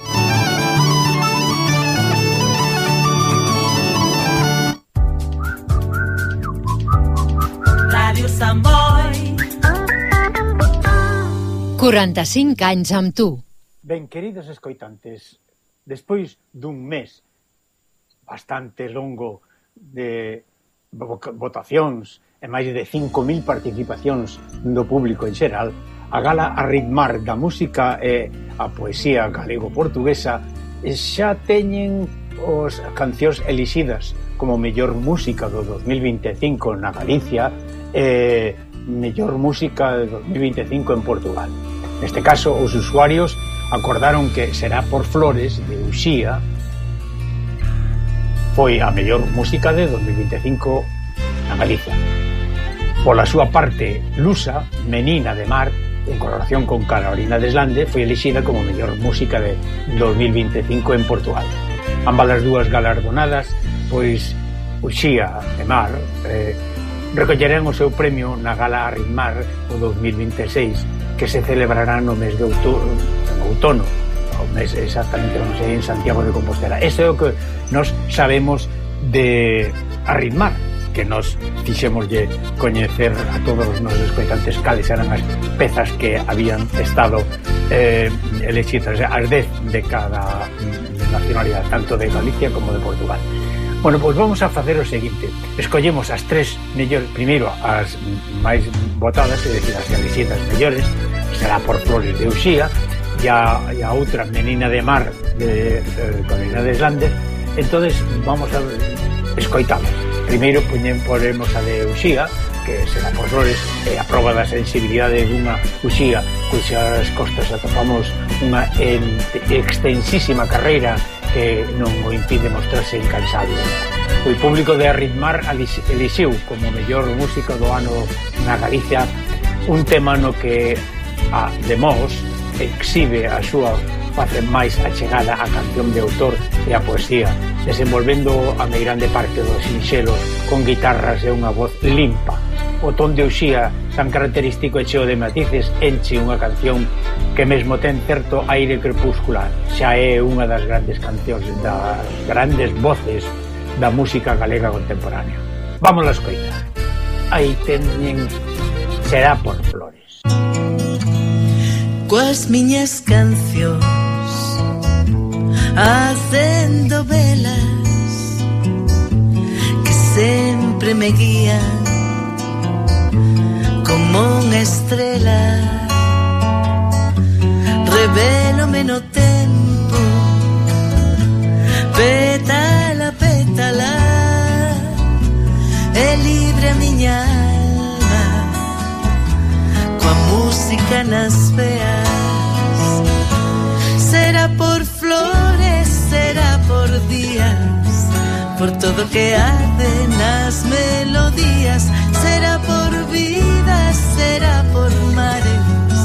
Radio Samboy 45 anys amb tu. Ben, queridos escoitantes, despois dun mes bastante longo de votacións e máis de 5.000 participacións do público en xeral, a gala a ritmar da música e eh, a poesía galego-portuguesa eh, xa teñen os cancións elixidas como mellor música do 2025 na Galicia e mellor música de 2025 en Portugal. Neste caso, os usuarios acordaron que será por Flores de Uxía foi a mellor música de 2025 na Galicia. Pola súa parte, Lusa, Menina de Mar, en colaboración con Carolina Deslande, foi elixida como mellor música de 2025 en Portugal. Ambas as dúas galardonadas, pois, pois Uxía e Mar eh, recollerán o seu premio na Gala Arrimar o 2026 que se celebrará no mes de outono, outono o mes exactamente non sei, en Santiago de Compostela. Ese é o que nos sabemos de Arrimar, que nos fixémoslle coñecer a todos os nosos escoitantes cales eran as pezas que habían estado eh, elexidas as 10 de cada mm, nacionalidade, tanto de Galicia como de Portugal. Bueno, pois vamos a facer o seguinte. Escollemos as tres mellores Primeiro as máis votadas É dicir, as elexidas mellores Será por Flores de Uxía E a, e a outra Menina de Mar De eh, Carolina de Islandes. Entonces vamos a escoitalas Primeiro poñen poremos a de Uxía, que será por flores, e a prova da sensibilidade dunha Uxía, cuxas costas atopamos unha extensísima carreira que non o impide mostrarse incansable. O público de Arritmar elixiu como mellor música do ano na Galicia un tema no que a de Mos exhibe a súa face máis achegada á canción de autor e a poesía, desenvolvendo a meirande parte dos sinxelos con guitarras e unha voz limpa. O ton de Uxía, tan característico e cheo de matices, enche unha canción que mesmo ten certo aire crepuscular. Xa é unha das grandes cancións das grandes voces da música galega contemporánea. Vamos a escoitar. Aí teñen será por flores. Coas miñas cancións haciendo velas que siempre me guían como una estrella. Revelo menos tiempo, pétala, pétala, é libre a alma, com a música nas por flores, será por días. Por todo que arde nas melodías Será por vidas, será por mares.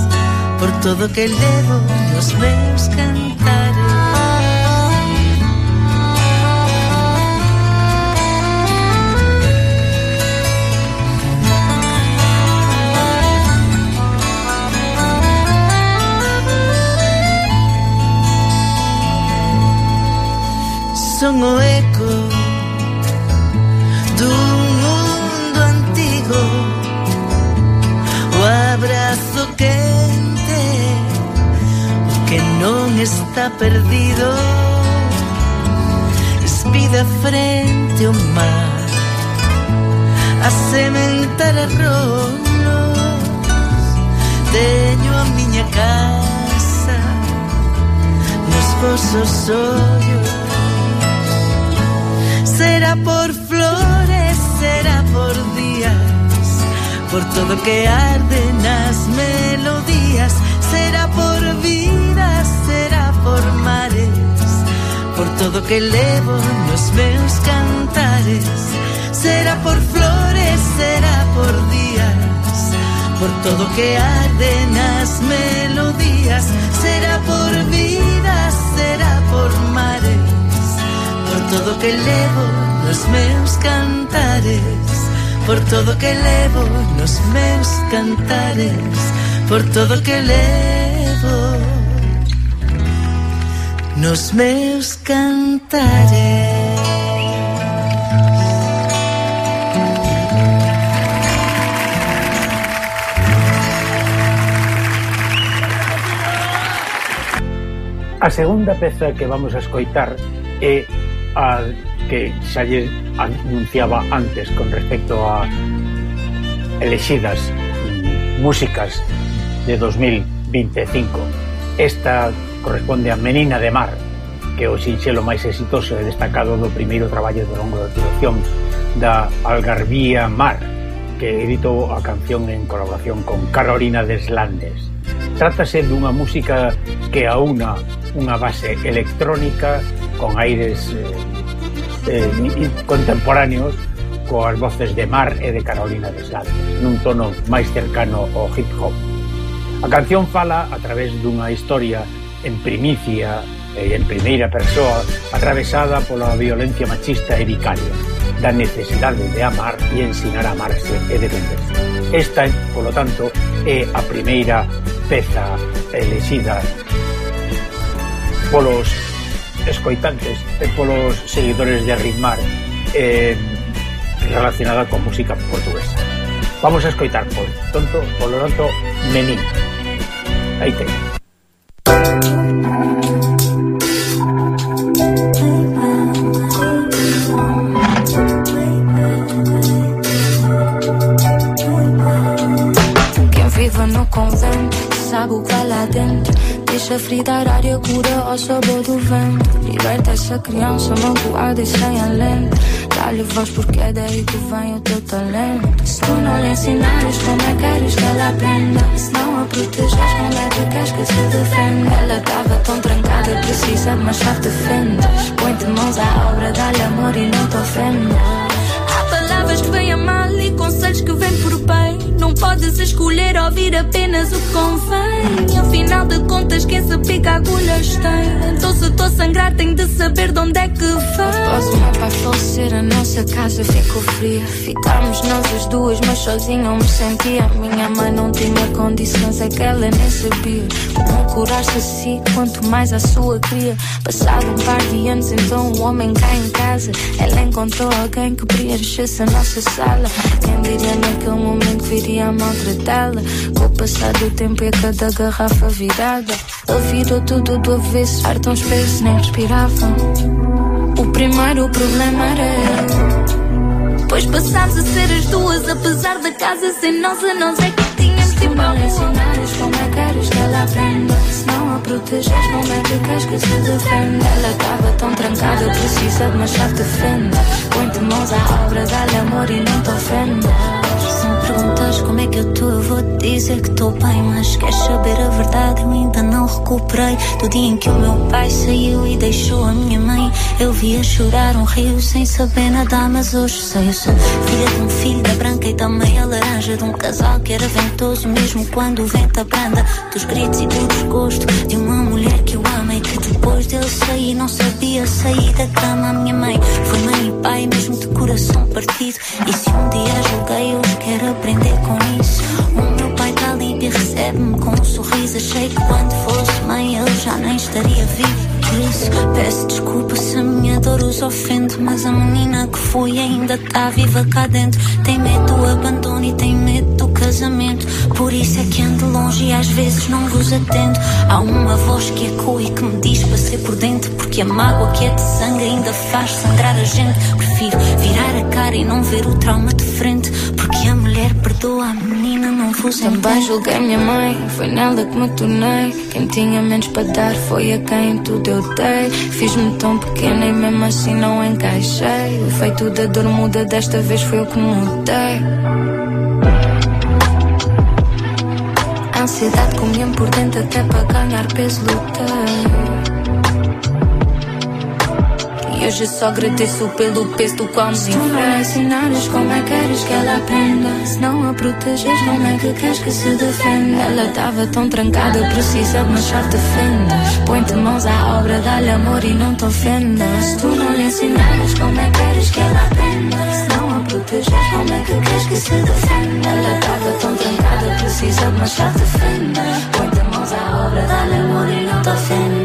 Por todo que levo nos meus cantares son o eco dun mundo antigo o abrazo quente que non está perdido. Espida frente ao mar a sementar arrolos teño a miña casa nos vosos ollos Será por flores, será por días. Por todo que arde nas melodías Será por vidas, será por mares. Por todo que levo nos meus cantares Será por flores, será por días. Por todo que arde nas melodías Será por vidas, será por mares Por todo que levo nos meus cantares. Por todo que levo nos meus cantares. Por todo que levo nos meus cantares. A segunda peza que vamos a escoitar é a que xa lle anunciaba antes con respecto a elexidas músicas de 2025. Esta corresponde a Menina de Mar, que é o sinxelo máis exitoso e destacado do primeiro traballo de longa duración da Algarvía Mar, que editou a canción en colaboración con Carolina Deslandes. Trátase dunha música que aúna unha base electrónica con aires eh, eh, contemporáneos coas voces de Mar e de Carolina Deslandes, nun tono máis cercano ao hip hop. A canción fala a través dunha historia en primicia e en primeira persoa atravesada pola violencia machista e vicaria da necesidade de amar e ensinar a amarse e defenderse. Esta, polo tanto, é a primeira peza elexida polos escoitantes e polos seguidores de Arritmar eh, relacionada con música portuguesa. Vamos a escoitar por tonto, polo tanto, Menino. Aí ten. Quem vive no convento sabe o que. Deixa fritar área cura ao sabor do vento. Liberta essa criança magoada e sem alento. Dá-lhe voz porque é daí que vem o teu talento. Se tu não lhe ensinares como é que queres que ela aprenda. Se não a proteges, como é que queres que se defenda? Ela estava tão trancada, precisa de uma chave de fendas. Põe-te mãos à obra, dá-lhe amor e não te ofendas. Há palavras que vêm a mal e conselhos que vêm. Não podes escolher ouvir apenas o que convém. Afinal de contas, quem se pica agulhas tem. Então, se estou a sangrar, tenho de saber de onde é que vem. Após o meu pai falecer, a nossa casa ficou fria. Ficámos nós as duas, mas sozinho eu me sentia. Minha mãe não tinha condições, é que ela nem sabia como curar-se a si, quanto mais a sua cria. Passado um par de anos, então o homem cai em casa. Ela encontrou alguém que preenchesse a nossa sala. Quem diria naquele momento viria a maltratá-la? Com o passar do tempo e a cada garrafa virada, ele virou tudo do avesso. Ar tão espesso, nem respiravam. O primeiro problema era eu. Pois passámos a ser as duas, apesar da casa ser nossa, nós é que tínhamos tipo não ensinares como é que queres que ela aprenda Se não a proteges, como é que queres que se defenda Ela estava tão trancada, precisa de uma chave de fenda Põe-te mãos à obra, dá-lhe amor e não te ofendas Se me perguntas como é que eu tô, eu vou te dizer que estou bem. Mas queres saber a verdade? Eu ainda não recuperei. Do dia em que o meu pai saiu e deixou a minha mãe, eu via chorar um rio sem saber nadar. Mas hoje sei, eu sou filha de um filho da branca e também a laranja. De um casal que era ventoso, mesmo quando o vento abranda. Dos gritos e do desgosto de uma mulher que eu amo e que depois dele sair não sabia sair da cama. A minha mãe foi mãe e pai, mesmo de coração partido. E se um dia julguei, hoje quero aprender com isso. O meu pai está ali e recebe-me com um sorriso. Achei que quando fosse mãe ele já nem estaria vivo. Isso peço desculpa se a minha dor os ofende. Mas a menina que fui ainda está viva cá dentro. Tem medo do abandono e tem medo do casamento. Por isso é que ando longe e às vezes não vos atendo. Há uma voz que ecoa e que me diz para ser prudente. Porque a mágoa que é de sangue ainda faz sangrar a gente. Prefiro virar a cara e não ver o trauma de frente. Porque a mulher perdoa, a menina não vos Também julguei minha mãe, foi nela que me tornei. Quem tinha menos para dar foi a quem tudo eu Fiz-me tão pequena e mesmo assim não encaixei. O efeito da dor muda, desta vez foi eu que mudei. A ansiedade comia-me por dentro até para ganhar peso lutei. E hoje só agradeço pelo peso qual Se tu não ensinares como é que queres que ela aprenda. Se não a proteges, como é que queres que se defenda? Ela estava tão trancada, precisa de uma chave de fendas. Põe-te mãos à obra, dá-lhe amor e não te ofendas Se tu não lhe ensinares como é que queres que ela aprenda. Se não a proteges, como é que queres que se defenda? Ela estava tão trancada, precisa de uma chave de fendas. Põe-te mãos à obra, dá-lhe amor e não te ofendas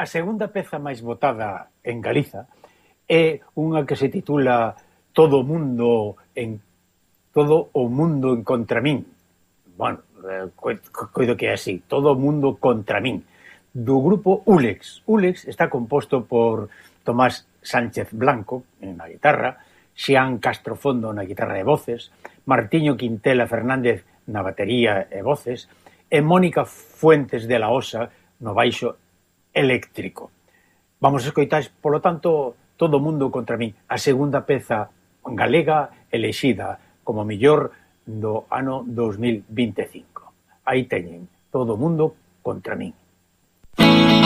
A segunda peza máis votada en Galiza é unha que se titula Todo o mundo en todo o mundo en contra min. Bueno, eh, coido que é así, todo o mundo contra min. Do grupo Ulex. Ulex está composto por Tomás Sánchez Blanco na guitarra, Xian Castro Fondo na guitarra e voces, Martiño Quintela Fernández na batería e voces, e Mónica Fuentes de la Osa no baixo eléctrico. Vamos escoitar, polo tanto, Todo o mundo contra min, a segunda peza galega elexida como mellor do ano 2025. Aí teñen, Todo o mundo contra min. Música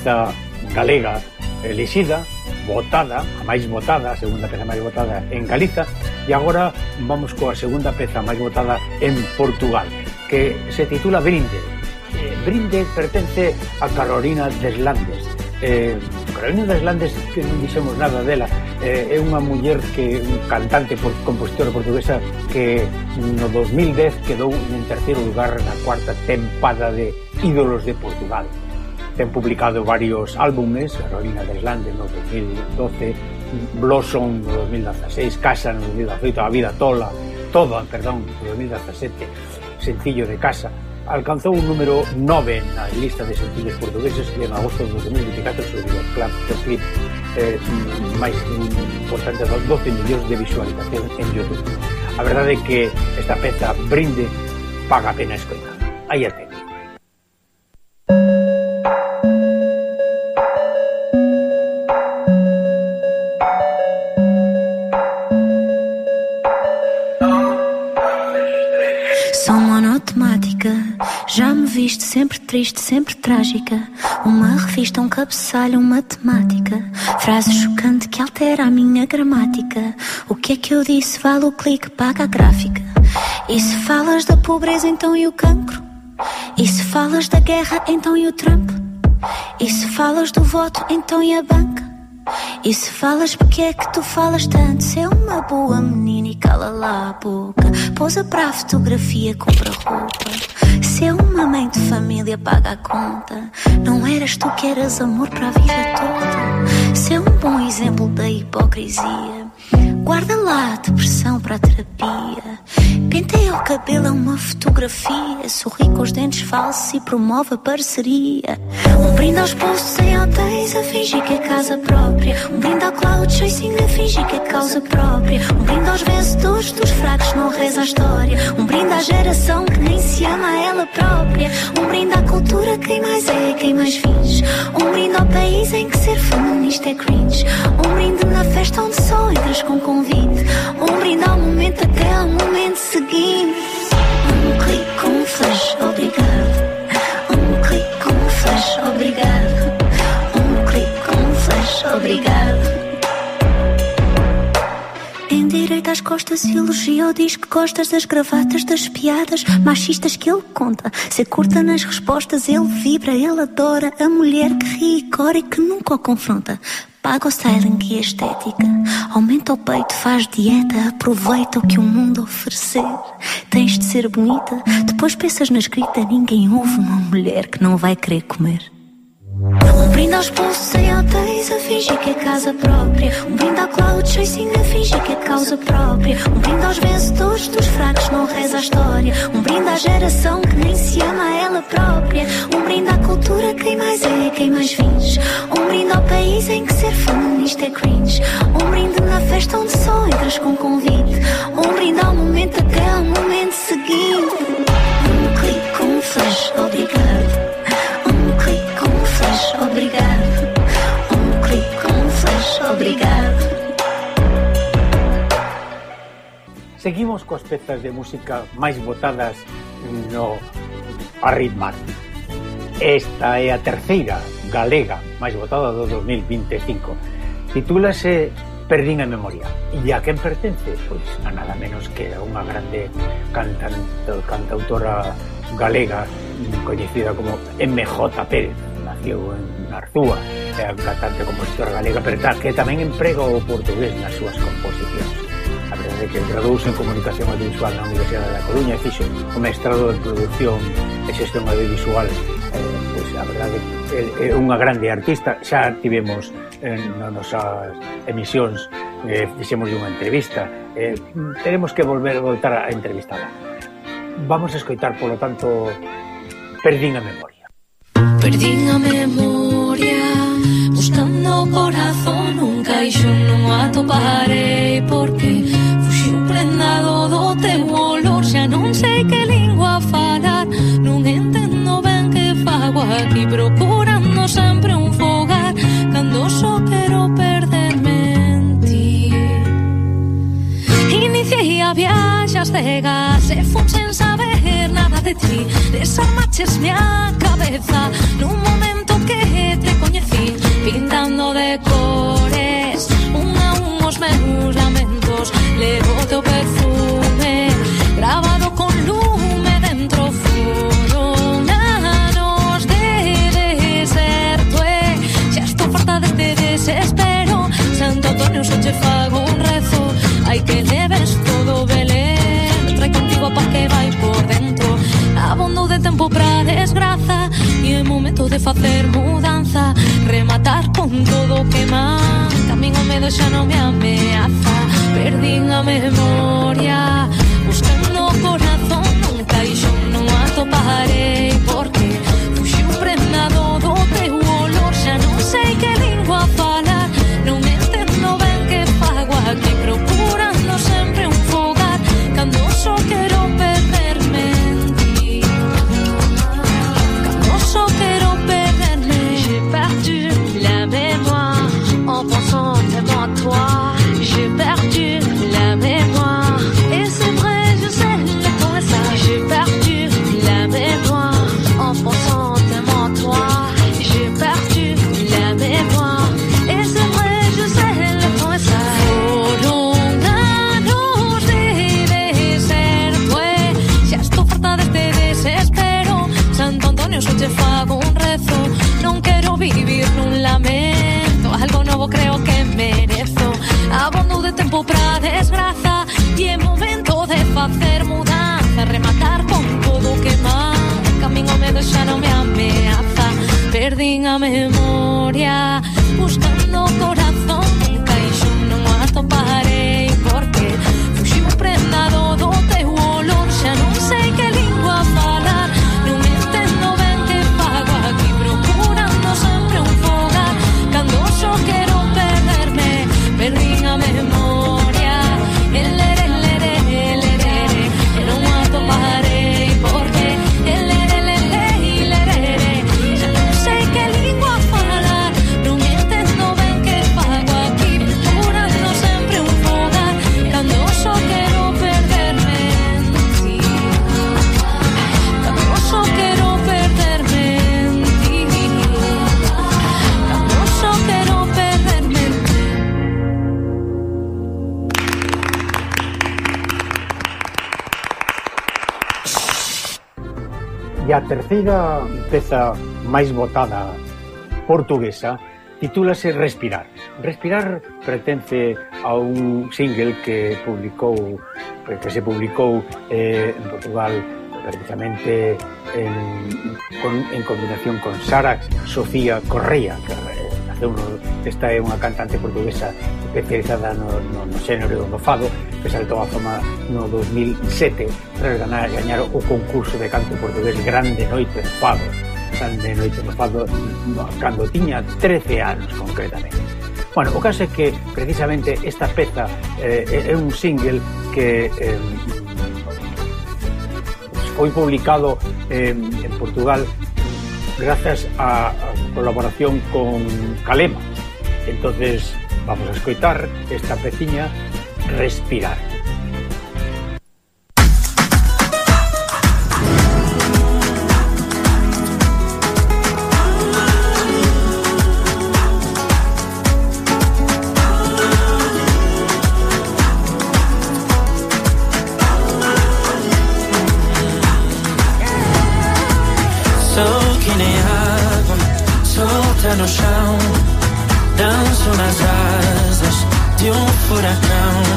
revista galega elixida, votada, a máis votada, a segunda peza máis votada en Galiza, e agora vamos coa segunda peza máis votada en Portugal, que se titula Brinde. Eh, Brinde pertence a Carolina Deslandes. Eh, Carolina Deslandes, que non dixemos nada dela, eh, é unha muller que un cantante por, compositora portuguesa que no 2010 quedou en terceiro lugar na cuarta tempada de Ídolos de Portugal ten publicado varios álbumes, Carolina del Islande no 2012, Blossom no 2016, Casa no 2018, A Vida Tola, todo, perdón, no 2017, Sencillo de Casa, alcanzou un número 9 na lista de sencillos portugueses que en agosto de 2024 subiu o club do clip eh, máis importante dos 12 millóns de visualización en Youtube. A verdade é que esta peza brinde paga a pena escoitar. Aí a sempre triste, sempre trágica. Uma revista, um cabeçalho, uma temática. Frase chocante que altera a minha gramática. O que é que eu disse? Vale o clique, paga a gráfica. E se falas da pobreza, então e o cancro? E se falas da guerra, então e o Trump? E se falas do voto, então e a banca? E se falas porque é que tu falas tanto? Se é uma boa menina e cala lá a boca. Pousa para a fotografia, compra roupa. Se é uma mãe de família, paga a conta. Não eras tu que eras amor para a vida toda. Se é um bom exemplo da hipocrisia. Guarda lá a depressão para a terapia. Penteia o cabelo a uma fotografia. Sorri com os dentes falsos e promove a parceria. Um brinde aos postos em hotéis a fingir que é casa própria. Um brinde ao cloud chasing a fingir que é causa própria. Um brinde aos vencedores dos fracos, não reza a história. Um brinde à geração que nem se ama a ela própria. Um brinde à cultura, quem mais é, quem mais finge. Um brinde ao país em que ser feminista é cringe. Um brinde na festa onde só entras com convite. Um brinde ao momento até ao momento seguinte. Um clique com um flash, obrigado. Um clique com um flash, obrigado. Um clique com um flash, obrigado. Endireita as costas e elogia ou diz que gostas das gravatas, das piadas machistas que ele conta. Se curta nas respostas, ele vibra, ele adora a mulher que ri e cora e que nunca o confronta. Paga o styling e a estética. Aumenta o peito, faz dieta, aproveita o que o mundo oferecer. Tens de ser bonita, depois pensas na escrita: ninguém ouve uma mulher que não vai querer comer. Um brinde aos pulsos em hotéis a fingir que é casa própria. Um brinde ao cloud chasing a fingir que é causa própria. Um brinde aos vencedores dos fracos, não reza a história. Um brinde à geração que nem se ama a ela própria. Um brinde à cultura, quem mais é, quem mais finge. Um brinde ao país em que ser feminista é cringe. Um brinde na festa onde só entras com convite. Um brinde ao momento até ao momento seguinte. Um clique com um flash, obrigado. flash, obrigado. Um clique, um flash, obrigado. Seguimos coas pezas de música máis votadas no Arritmar. Esta é a terceira galega máis votada do 2025. Titúlase Perdín a memoria. E a quen pertence? Pois a nada menos que a unha grande cantante, cantautora galega coñecida como MJ Pérez naciu en Arzúa, é unha cantante compositora galega, pero tá, que tamén emprega o portugués nas súas composicións. A verdade é que gradouse en Comunicación Audiovisual na Universidade da Coruña e fixo o mestrado de Producción e Xestión Audiovisual. Eh, pois, a verdade é unha grande artista. Xa tivemos eh, en nas nosas emisións, eh, fixemos unha entrevista. Eh, teremos que volver voltar a entrevistala. Vamos a escoitar, polo tanto, Perdín a memoria. Perdín a memoria Buscando o corazón un caixo non atoparei Porque fuxiu prendado do teu olor Xa non sei que lingua falar. Non entendo ben que fago aquí Procurando sempre un fogar Cando só quero perderme en ti. Iniciei a viaxas cegas E fun sen saber de ti Desarmaches mi cabeza. Nun momento que te coñecí Pintando de cores Un a un os meus lamentos Levo teu perfume Grabado con lume dentro Foron anos de deserto eh. E xa estou farta deste desespero Santo Antonio, xa che tempo pra desgraza E é momento de facer mudanza. Rematar con todo o que man Min o medo xa non me ameaza Perdín a memoria Buscando o corazón nun caixón Non atoparei toparei porque Fuxiu prendador. de tempo pra desgraza E é momento de facer mudanza Rematar con todo que más. Camiño me deixaron me ameaza. Perdín a memoria Buscando a terceira peza máis votada portuguesa titúlase Respirar. Respirar pertence a un single que publicou que se publicou eh, en Portugal precisamente en, con, en combinación con Sara Sofía Correa, que eh, naceu no, esta é unha cantante portuguesa especializada no, no, no xénero do fado que saltou a fama no 2007 tras ganar, gañar o concurso de canto portugués Grande Noite no Fado. Grande Noite no Fado no, cando tiña 13 anos concretamente. Bueno, o caso é que precisamente esta peza eh, é un single que eh, foi publicado eh, en Portugal grazas a, a colaboración con Calema. Entonces vamos a escoitar esta peciña Respirar. No chão. Danço nas asas de um furacão.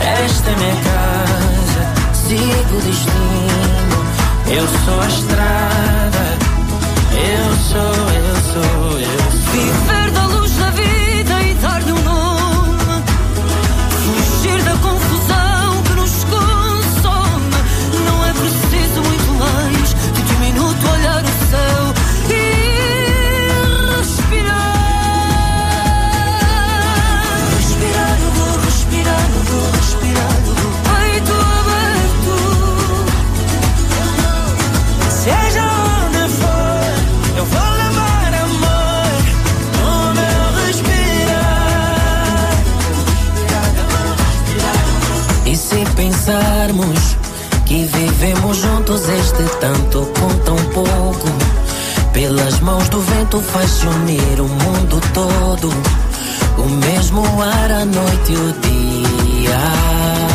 Esta é minha casa, sigo o destino. Eu sou a estrada, eu sou, eu sou, eu sou. Viver juntos este tanto com tão pouco. Pelas mãos do vento faz se unir o mundo todo. O mesmo ar, a noite e o dia.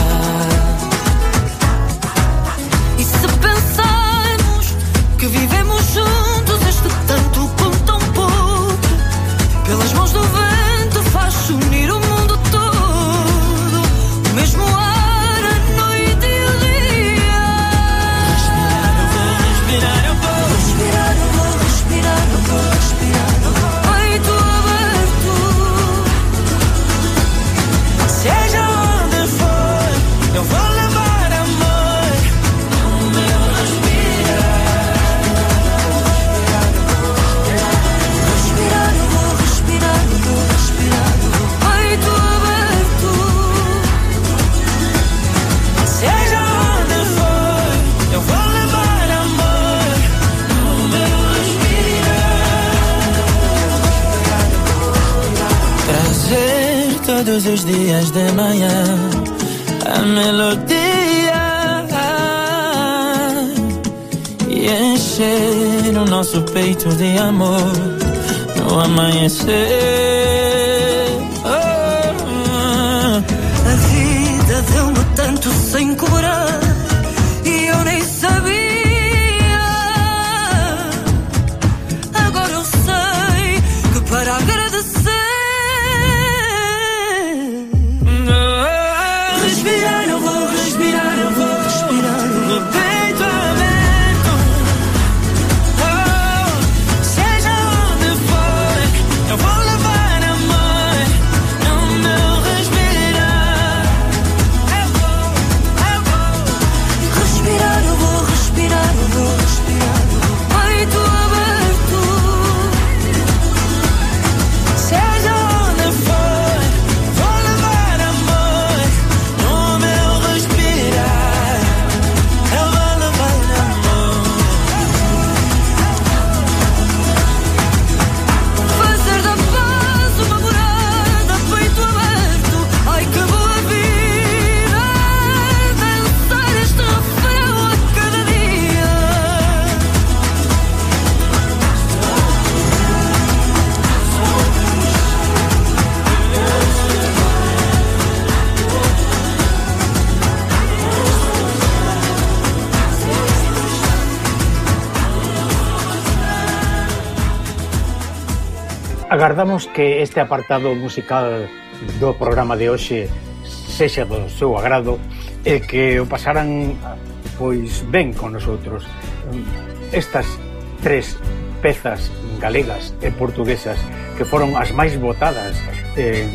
Todos os dias de manhã a melodia e encher o nosso peito de amor no amanhecer. Esperamos que este apartado musical do programa de hoxe sexa do seu agrado e que o pasaran pois ben con nosotros. Estas tres pezas galegas e portuguesas que foron as máis votadas eh,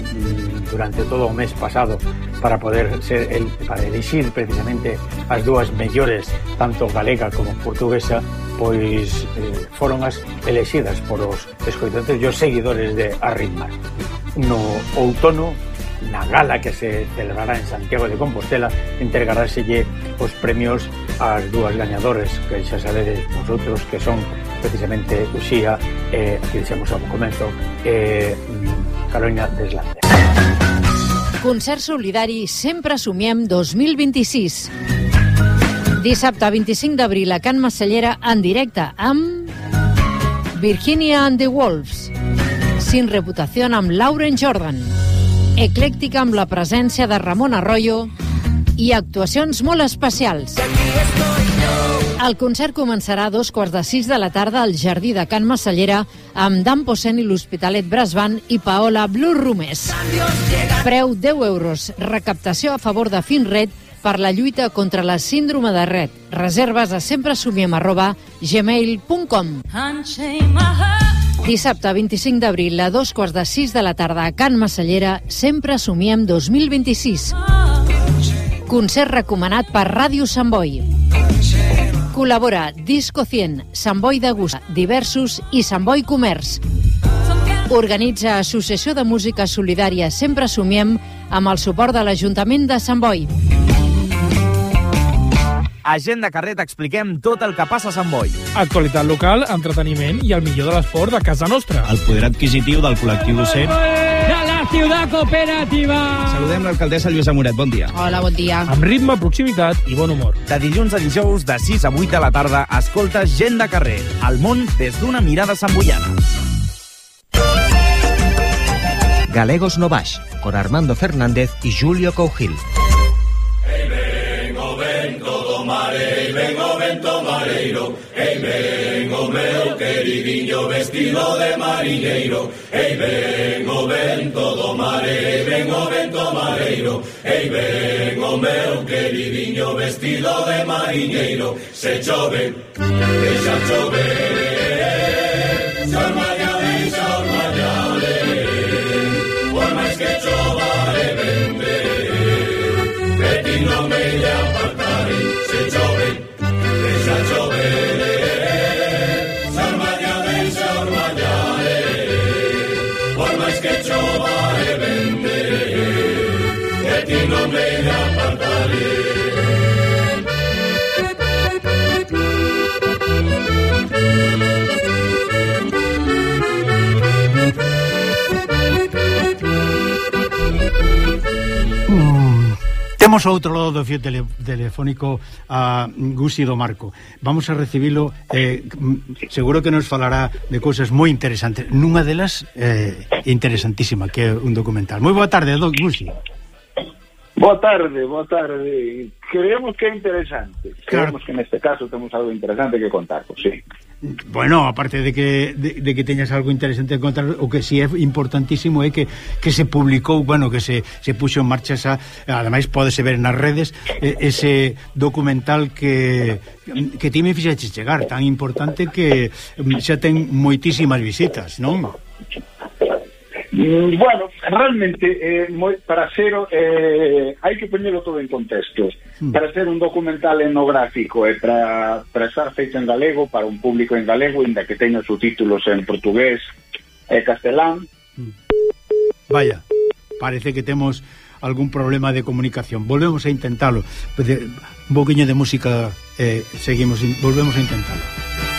durante todo o mes pasado para poder ser el, para elixir precisamente as dúas mellores tanto galega como portuguesa pois eh, foron as elexidas por os escoitantes e os seguidores de Arritmar. No outono, na gala que se celebrará en Santiago de Compostela, entregaráselle os premios ás dúas gañadoras, que xa sabedes vosotros que son precisamente Uxía, eh, que dixemos ao comenzo, eh, mm, Carolina Deslandes. Concert Solidari sempre asumiem 2026. Dissabte 25 d'abril a Can Massallera en directe amb Virginia and the Wolves, Sin reputació amb Lauren Jordan, Eclèctica amb la presència de Ramon Arroyo i actuacions molt especials. El concert començarà a dos quarts de sis de la tarda al Jardí de Can Massallera amb Dan Posen i l'Hospitalet Brasban i Paola Blue Rumes. Preu 10 euros. Recaptació a favor de Finred per la lluita contra la síndrome de Red. Reserves a sempresumiem arroba gmail.com. Dissabte 25 d'abril a dos quarts de sis de la tarda a Can Massallera, sempre somiem 2026. Concert recomanat per Ràdio Sant Boi. Col·labora Disco 100, Sant Boi de Gust, Diversos i Sant Boi Comerç. Organitza Associació de Música Solidària Sempre Somiem amb el suport de l'Ajuntament de Sant Boi. A Gent de Carrer t'expliquem tot el que passa a Sant Boi. Actualitat local, entreteniment i el millor de l'esport de casa nostra. El poder adquisitiu del col·lectiu docent. La, la, la ciudad cooperativa. Saludem l'alcaldessa Lluïsa Moret, bon dia. Hola, bon dia. Amb ritme, proximitat i bon humor. De dilluns a dijous, de 6 a 8 de la tarda, escolta Gent de carrer, el món des d'una mirada samboiana. Galegos no Baix, con Armando Fernández y Julio Cougil. marei, ven oh, o vento mareiro, ei ven o meu queridinho vestido de marinheiro ei ven o vento do mare, ven o vento mareiro, ei ven o meu queridinho vestido de marinheiro se chove, deixa chover, Temos outro lado do fio tele, telefónico a Gusi do Marco. Vamos a recibilo, eh, mm, seguro que nos falará de cousas moi interesantes. Nunha delas eh, interesantísima, que é un documental. Moi boa tarde, do Gusi. Boa tarde, boa tarde. Creemos que é interesante. Creemos claro. que neste caso temos algo interesante que contar, pois sí bueno, aparte de que, de, de que teñas algo interesante que contar, o que si sí é importantísimo é que, que se publicou, bueno, que se, se puxo en marcha esa, ademais podese ver nas redes, ese documental que, que ti me fixaste chegar, tan importante que xa ten moitísimas visitas, non? Mm, bueno, realmente, eh, moi, para ser, eh, hai que poñelo todo en contexto. Hmm. para ser un documental etnográfico eh, e para, para estar feito en galego para un público en galego, inda que teña subtítulos en portugués e castelán. Hmm. Vaya, parece que temos algún problema de comunicación. Volvemos a intentalo. Un boquiño de música eh, seguimos, volvemos a intentalo.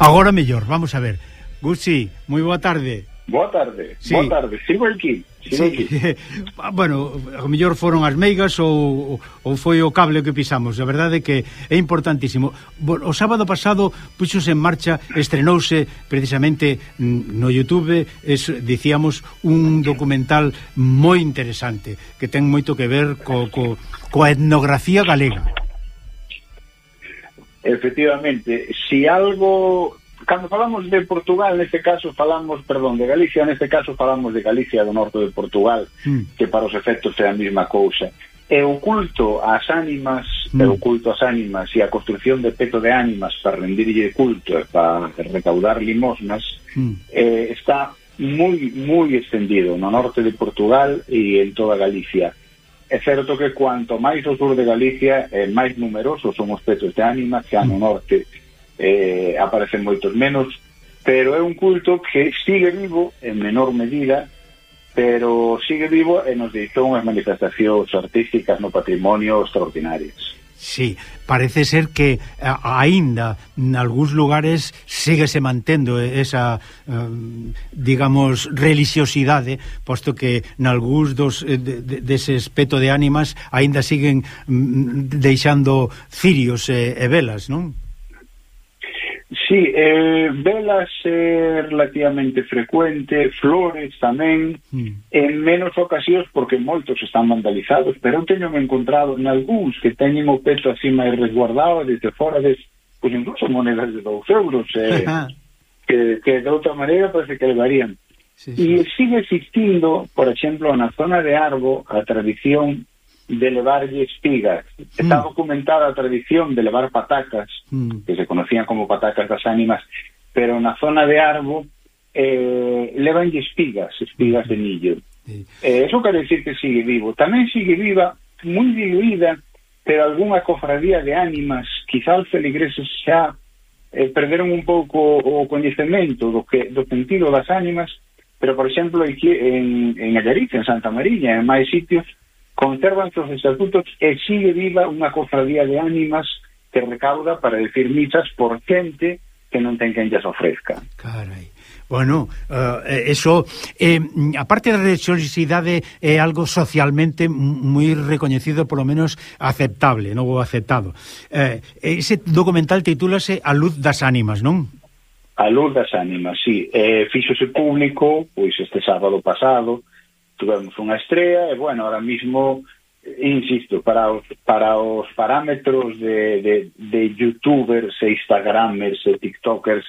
Agora mellor, vamos a ver. Gusi, moi boa tarde. Boa tarde, sí. boa tarde, sigo aquí sigo sí. Ah, bueno, o mellor foron as meigas ou, ou foi o cable que pisamos A verdade é que é importantísimo O sábado pasado puxose en marcha, estrenouse precisamente no Youtube es, Dicíamos un documental moi interesante Que ten moito que ver co, co, coa etnografía galega Efectivamente, si algo... Cando falamos de Portugal, neste caso falamos, perdón, de Galicia, neste caso falamos de Galicia do norte de Portugal, mm. que para os efectos é a mesma cousa. E o culto ás ánimas, mm. e o culto ás ánimas e a construción de peto de ánimas para rendirlle culto e para recaudar limosnas, mm. eh, está moi, moi extendido no norte de Portugal e en toda Galicia É certo que cuanto máis o sur de Galicia, eh, máis numerosos son os petos de ánimas, que no mm. norte eh, aparecen moitos menos, pero é un culto que sigue vivo en menor medida, pero sigue vivo e nos deixou unhas manifestacións artísticas no patrimonio extraordinarias. Sí, parece ser que eh, aínda nalgúns lugares síguese mantendo esa, eh, digamos, religiosidade, posto que nalgúns dos eh, dese espeto de ánimas aínda siguen mm, deixando cirios e, e velas, non? Sí, eh, velas é eh, relativamente frecuente, flores tamén, mm. en menos ocasións porque moitos están vandalizados, pero eu teño encontrado en algúns que teñen o peto así máis resguardado desde fora des, pois pues incluso monedas de 2 euros, eh, que, que de outra maneira parece que levarían. Sí, sí. E sigue existindo, por exemplo, na zona de Arbo, a tradición de levarlle espigas. Mm. Está documentada a tradición de levar patacas, mm. que se conocían como patacas das ánimas, pero na zona de Arbo eh, levanlle espigas, espigas de millo. Eh, eso quer decir que sigue vivo. Tamén sigue viva, moi diluída, pero algunha cofradía de ánimas, quizá os feligreses xa eh, perderon un pouco o coñecemento do, que, do sentido das ánimas, pero, por exemplo, aquí en, en Allariz, en Santa María, en máis sitios, conservan os estatutos e sigue viva unha cofradía de ánimas que recauda para decir misas por xente que non ten quen llas ofrezca. Carai. Bueno, uh, eso, eh, aparte da religiosidade, é eh, algo socialmente moi recoñecido, polo menos aceptable, non o aceptado. Eh, eh, ese documental titúlase A luz das ánimas, non? A luz das ánimas, sí. Eh, fíxose público, pois este sábado pasado, tivemos unha estrea e, bueno, ahora mismo, eh, insisto, para os, para os parámetros de, de, de youtubers e instagramers e tiktokers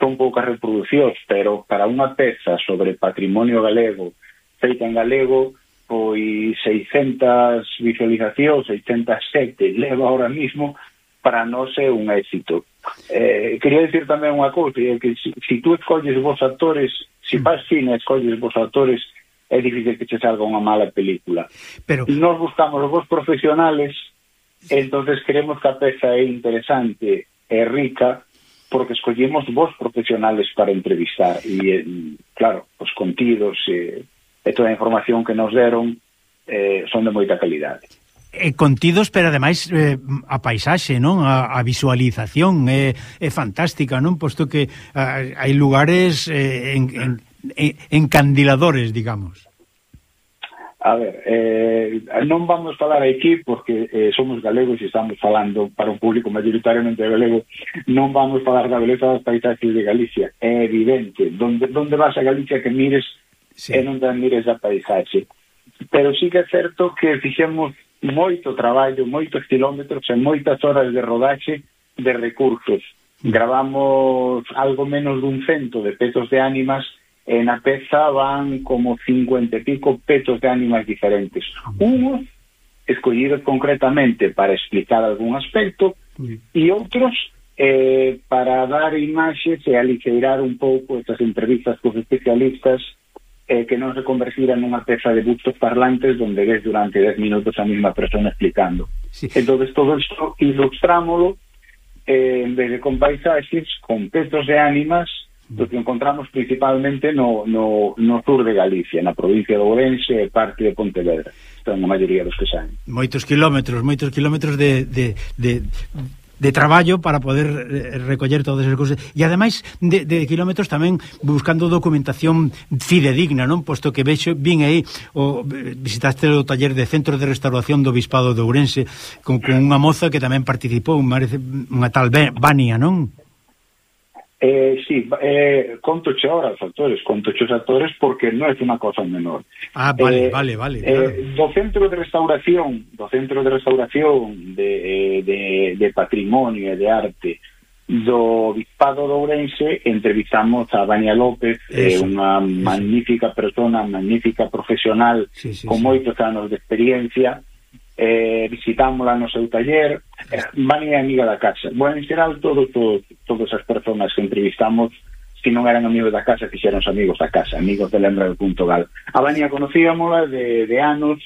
son poucas reproduccións, pero para unha peza sobre patrimonio galego feita en galego, pois 600 visualizacións, 607 leva ahora mismo, para nós é un éxito. Eh, quería dicir tamén unha cousa, é que se si, si tú escolles vos actores, se si faz cine, escolles vos actores é difícil que che salga unha mala película. Pero... Nos buscamos os profesionales, entonces queremos que a peza é interesante, e rica, porque escollemos vos profesionales para entrevistar e, eh, claro, os contidos e, e toda a información que nos deron eh, son de moita calidade. E contidos, pero ademais eh, a paisaxe, non? A, a visualización é, eh, é fantástica, non? Posto que ah, hai lugares eh, en, en encandiladores, digamos? A ver, eh, non vamos falar aquí porque eh, somos galegos e estamos falando para un público mayoritariamente galego, non vamos falar da beleza das paisaxes de Galicia, é evidente, donde, donde vas a Galicia que mires sí. e non te mires a paisaxe. Pero sí que é certo que fixemos moito traballo, moitos kilómetros e moitas horas de rodaxe de recursos. Gravamos algo menos dun cento de petos de ánimas e na peza van como 50 e pico petos de ánimas diferentes. Unos escollidos concretamente para explicar algún aspecto e outros eh, para dar imaxes e aligerar un pouco estas entrevistas cos especialistas eh, que non se convertiran nunha peza de bustos parlantes donde ves durante 10 minutos a mesma persona explicando. Sí. Entón, todo isto ilustrámolo eh, en vez de con paisaxes, con petos de ánimas Mm. do que encontramos principalmente no, no, no sur de Galicia, na provincia de Ourense e parte de Pontevedra. Están na maioría dos que saen. Moitos kilómetros, moitos kilómetros de, de, de, de traballo para poder eh, recoller todas esas cousas e ademais de, de kilómetros tamén buscando documentación fidedigna, non? Posto que vexo, vin aí o, visitaste o taller de Centro de Restauración do Bispado de Ourense con, con unha moza que tamén participou, unha, unha tal Vania, non? Eh, sí, eh, conto che ahora os actores, conto che os actores porque non é unha cosa menor. Ah, vale, eh, vale, vale. Eh, claro. Do centro de restauración, do centro de restauración de, eh, de, de patrimonio e de arte do Bispado de Ourense entrevistamos a Vania López, eh, unha magnífica persona, magnífica profesional sí, sí, con sí. moitos anos de experiencia eh, visitámola no seu taller, eh, Mani é amiga da casa. Bueno, en xeral, todo, todo, todas as persoas que entrevistamos que non eran amigos da casa, fixeron amigos da casa, amigos de Lembra do Punto Gal. A Vania conocíamola de, de anos,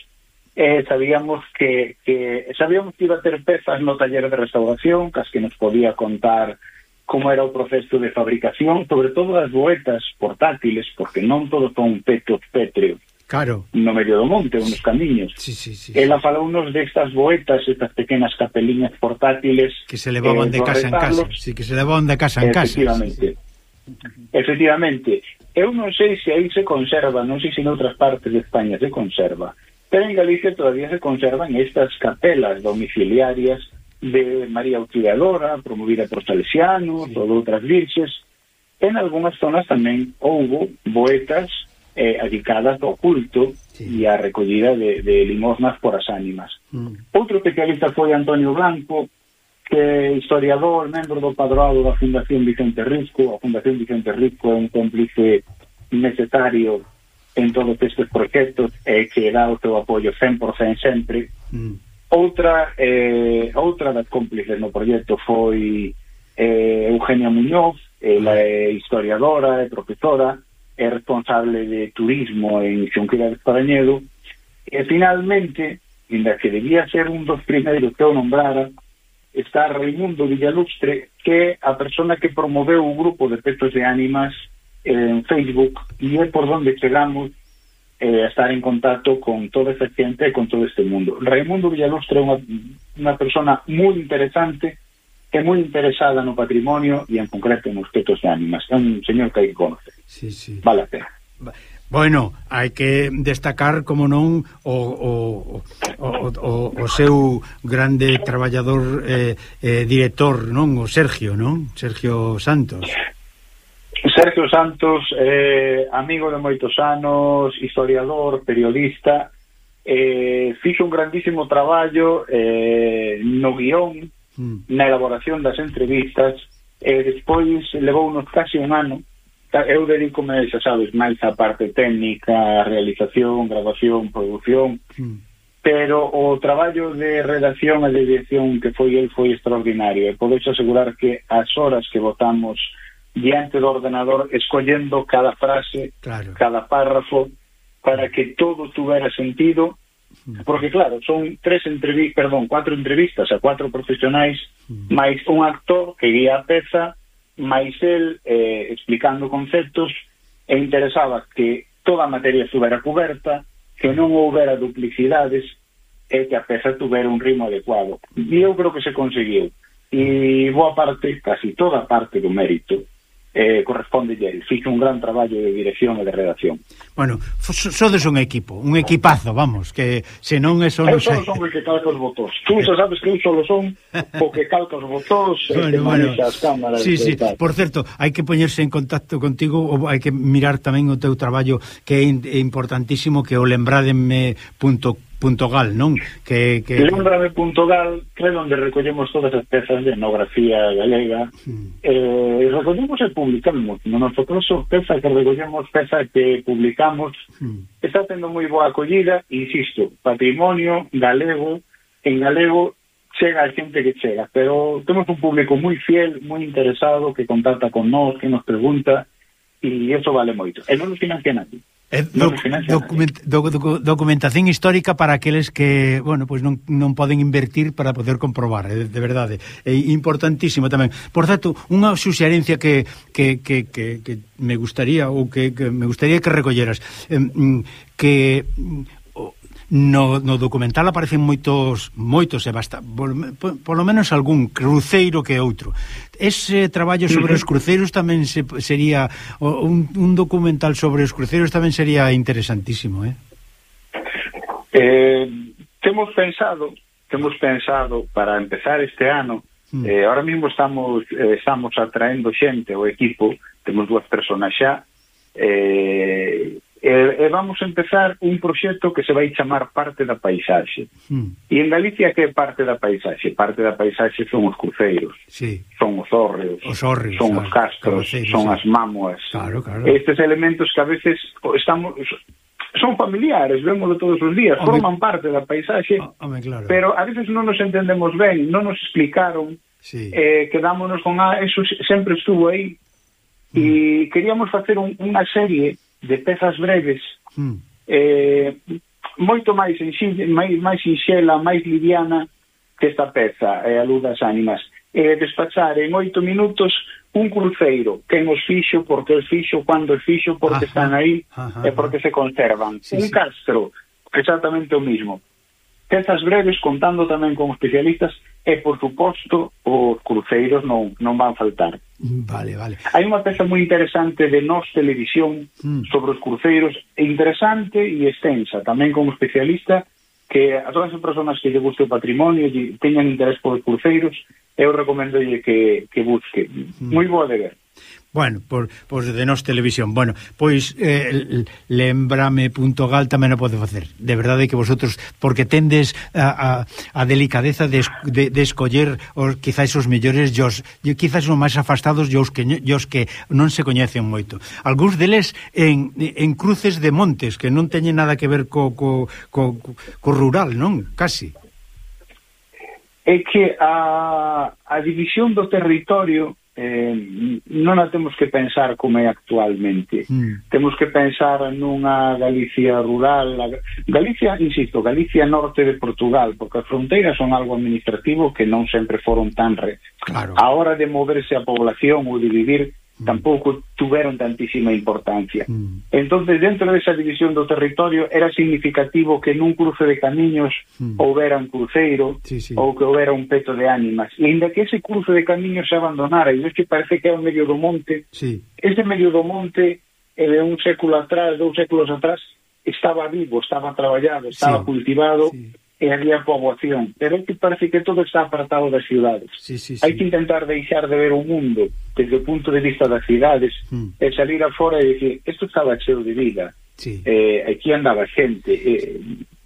eh, sabíamos que, que sabíamos que iba a ter pezas no taller de restauración, cas que nos podía contar como era o proceso de fabricación, sobre todo as boetas portátiles, porque non todo son petos pétreos, claro. no medio do monte, unos camiños. Sí, sí, sí. Ela falounos destas boetas, estas pequenas capeliñas portátiles que se levaban eh, de casa en casa, sí, que se levaban de casa en casa. Efectivamente. Sí. Efectivamente. Eu non sei se aí se conserva, non sei se en outras partes de España se conserva, pero en Galicia todavía se conservan estas capelas domiciliarias de María Auxiliadora, promovida por salesianos sí. ou de outras virxes. En algunhas zonas tamén houbo boetas eh, adicadas ao culto sí. e a recollida de, de limosnas por as ánimas. Mm. Outro especialista foi Antonio Blanco, que é historiador, membro do padroado da Fundación Vicente Risco. A Fundación Vicente Risco é un cómplice necesario en todos estes proxectos e que dá o seu apoio 100% sempre. Mm. Outra, eh, outra das cómplices no proxecto foi eh, Eugenia Muñoz, ela mm. é historiadora e profesora, é responsable de turismo en Xunquera de Esparañedo, e finalmente, inda que debía ser un dos primeiros que eu nombrara, está Raimundo Villalustre, que é a persona que promoveu o grupo de Petos de Ánimas en Facebook e é por donde chegamos eh, a estar en contacto con toda esta xente e con todo este mundo. Raimundo Villalustre é unha, unha persona moi interesante que é moi interesada no patrimonio e en concreto nos tetos de ánimas. É un señor que aí conoce. Sí, sí. Vale a pena. Va. Bueno, hai que destacar, como non, o, o, o, o, o seu grande traballador eh, eh, director, non? O Sergio, non? Sergio Santos. Sergio Santos, eh, amigo de moitos anos, historiador, periodista, eh, fixo un grandísimo traballo eh, no guión mm. na elaboración das entrevistas e despois levou unos casi un ano eu dedícome, xa sabes, máis a parte técnica, realización, grabación, produción, mm. pero o traballo de redacción e de dirección que foi el foi extraordinario e podes asegurar que as horas que votamos diante do ordenador escollendo cada frase, claro. cada párrafo para que todo tuvera sentido Porque claro, son tres entrevistas, perdón, cuatro entrevistas a cuatro profesionais máis un actor que guía a peza máis el eh, explicando conceptos e interesaba que toda a materia estuvera coberta, que non houbera duplicidades e que a peza tuvera un ritmo adecuado. E eu creo que se conseguiu. E boa parte, casi toda parte do mérito, eh, corresponde el fixo un gran traballo de dirección e de redacción. Bueno, sodes un equipo, un equipazo, vamos, que se non é só... Eu solo son o que calca os votos. Tú xa sabes que eu solo son o que calca os botóns bueno, e que bueno. as cámaras. Sí, sí. Tal. Por certo, hai que poñerse en contacto contigo ou hai que mirar tamén o teu traballo que é importantísimo que o lembrademe.com Punto Gal, non? Que, que... Lembrame Punto Gal, que é onde recollemos todas as pezas de etnografía galega. Mm. Eh, recollemos e publicamos. No noso caso, peza que recollemos, peza que publicamos. Mm. Está tendo moi boa acollida, insisto, patrimonio galego, en galego chega a xente que chega, pero temos un público moi fiel, moi interesado, que contacta con nós, que nos pregunta, e iso vale moito. E non nos financia nadie. Eh, doc, document, doc, documentación histórica para aqueles que, bueno, pois pues non, non poden invertir para poder comprobar, eh, de verdade. É importantísimo tamén. Por certo, unha suxerencia que, que, que, que, que me gustaría ou que, que me gustaría que recolleras, eh, que mm, No, no documental aparecen moitos moitos e basta, polo, polo menos algún cruceiro que outro. Ese traballo sobre os cruceiros tamén se, sería un, un documental sobre os cruceiros tamén sería interesantísimo, eh? Eh, temos pensado, temos pensado para empezar este ano Mm. Eh, ahora mismo estamos eh, estamos atraendo xente o equipo, temos dúas personas xa eh, e, e vamos empezar un proxecto que se vai chamar parte da paisaxe. Mm. E en Galicia que é parte da paisaxe? Parte da paisaxe son os cruceiros, sí. son os hórreos, os hórreos son os castros, cabeceros, son as mámoas. Claro, claro. Estes elementos que a veces estamos son familiares, vemos todos os días, home, forman parte da paisaxe, ah, home, claro. pero a veces non nos entendemos ben, non nos explicaron, sí. eh, quedámonos con, ah, eso sempre estuvo aí, mm. e queríamos facer un, unha serie de pezas breves mm. eh, moito máis, sinxela, máis, máis sinxela, máis liviana que esta peza, eh, a luz das ánimas. Eh, despachar en oito minutos un cruceiro, quen os fixo, porque os fixo, cando os fixo, porque ajá, están aí ajá, e porque ajá. se conservan. Sí, un sí. castro, exactamente o mismo pezas breves contando tamén con especialistas e, por suposto, os cruceiros non, non van faltar. Vale, vale. Hai unha peza moi interesante de Nos Televisión mm. sobre os cruceiros, interesante e extensa, tamén como especialista, que a todas as persoas que lle guste o patrimonio e teñan interés polos cruceiros, eu recomendo que, que busque. Mm. Moi boa de ver. Bueno, por, por de nos televisión. Bueno, pois eh, lembrame.gal tamén o pode facer. De verdade que vosotros, porque tendes a, a, a delicadeza de, de, de escoller os, quizás os mellores, os, quizás os máis afastados e os que, os que non se coñecen moito. Algúns deles en, en cruces de montes, que non teñen nada que ver co, co, co, co rural, non? Casi. É que a, a división do territorio eh, non a temos que pensar como é actualmente. Mm. Temos que pensar nunha Galicia rural, Galicia, insisto, Galicia norte de Portugal, porque as fronteiras son algo administrativo que non sempre foron tan re. Claro. A hora de moverse a población ou de vivir Mm. tampouco tuveron tantísima importancia. Mm. Entonces, dentro de esa división do territorio, era significativo que nun cruce de camiños mm. houbera un cruceiro sí, sí. ou que houbera un peto de ánimas. E ainda que ese cruce de camiños se abandonara, e que parece que é o medio do monte, sí. ese medio do monte, eh, de un século atrás, dous séculos atrás, estaba vivo, estaba traballado, estaba sí. cultivado, sí e ali a poboación. Pero é que parece que todo está apartado das cidades. Sí, sí, sí. Hai que intentar deixar de ver o mundo desde o punto de vista das cidades mm. e salir afora e dicir, isto estaba cheo de vida. Sí. Eh, aquí andaba xente, eh,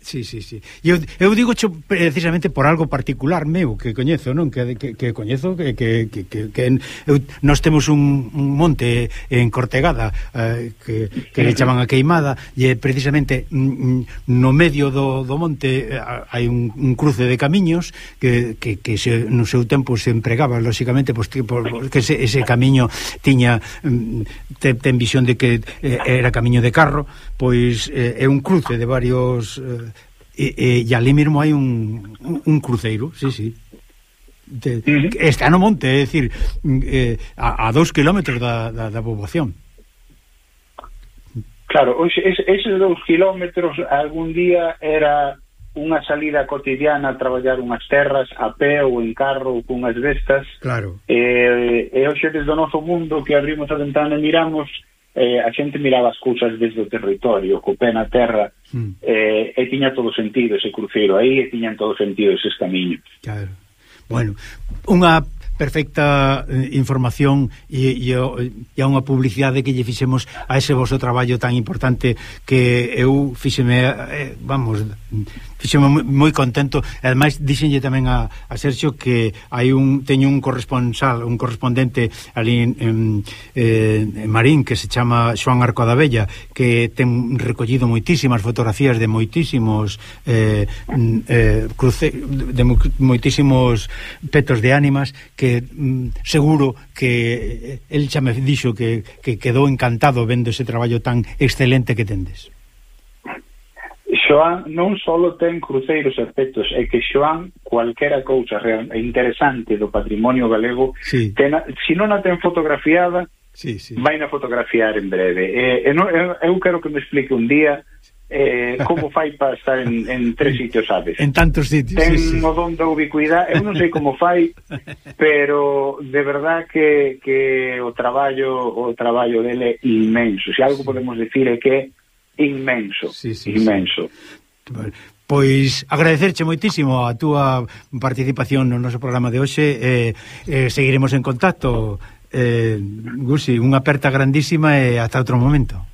Sí, sí, sí. Eu, eu digo cho precisamente por algo particular meu que coñezo, non? Que, que, que coñezo que, que, que, que en, eu, nos temos un, un monte en Cortegada eh, que, que le chaman a Queimada e precisamente mm, mm, no medio do, do monte eh, hai un, un cruce de camiños que, que, que se, no seu tempo se empregaba lóxicamente pois, que, por, que ese, ese camiño tiña mm, te, ten visión de que eh, era camiño de carro pois eh, é un cruce de varios eh, e, e, e ali mesmo hai un, un cruceiro, sí, sí. De, uh -huh. Está no monte, é dicir, eh, a, a dous kilómetros da, da, da poboación. Claro, hoxe, es, eses dous kilómetros algún día era unha salida cotidiana a traballar unhas terras a pé ou en carro ou cunhas vestas. Claro. Eh, e hoxe desde o noso mundo que abrimos a ventana e miramos eh, a xente miraba as cousas desde o territorio, co pé na terra, mm. eh, e tiña todo sentido ese cruceiro aí, e tiñan todo sentido eses camiños. Claro. Bueno, unha perfecta eh, información e, e, e a unha publicidade que lle fixemos a ese vosso traballo tan importante que eu fíxeme, eh, vamos, fixeme moi contento. E ademais díxenlle tamén a, a Sergio que hai un teño un corresponsal un correspondente ali en, en, eh, en Marín que se chama Xoan Arco da Bella que ten recollido moitísimas fotografías de moitísimos eh, eh, cruce, de moitísimos petos de ánimas que mm, seguro que eh, el xa me dixo que, que quedou encantado vendo ese traballo tan excelente que tendes. Xoan non só ten cruceiros efectos, é que Xoan cualquera cousa real, interesante do patrimonio galego, sí. ten, si non a ten fotografiada, sí, sí. vai na fotografiar en breve. Eh, e non, eu, quero que me explique un día eh, como fai para estar en, en tres sitios, sabes? En tantos sitios, Ten sí, sí. o don da ubicuidade, eu non sei como fai, pero de verdad que, que o traballo o traballo dele é inmenso. Se algo sí. podemos decir é que inmenso, sí, sí, inmenso. Sí. Pois agradecerche moitísimo a túa participación no noso programa de hoxe. Eh, eh, seguiremos en contacto. Eh, Gusi, unha aperta grandísima e eh, hasta outro momento.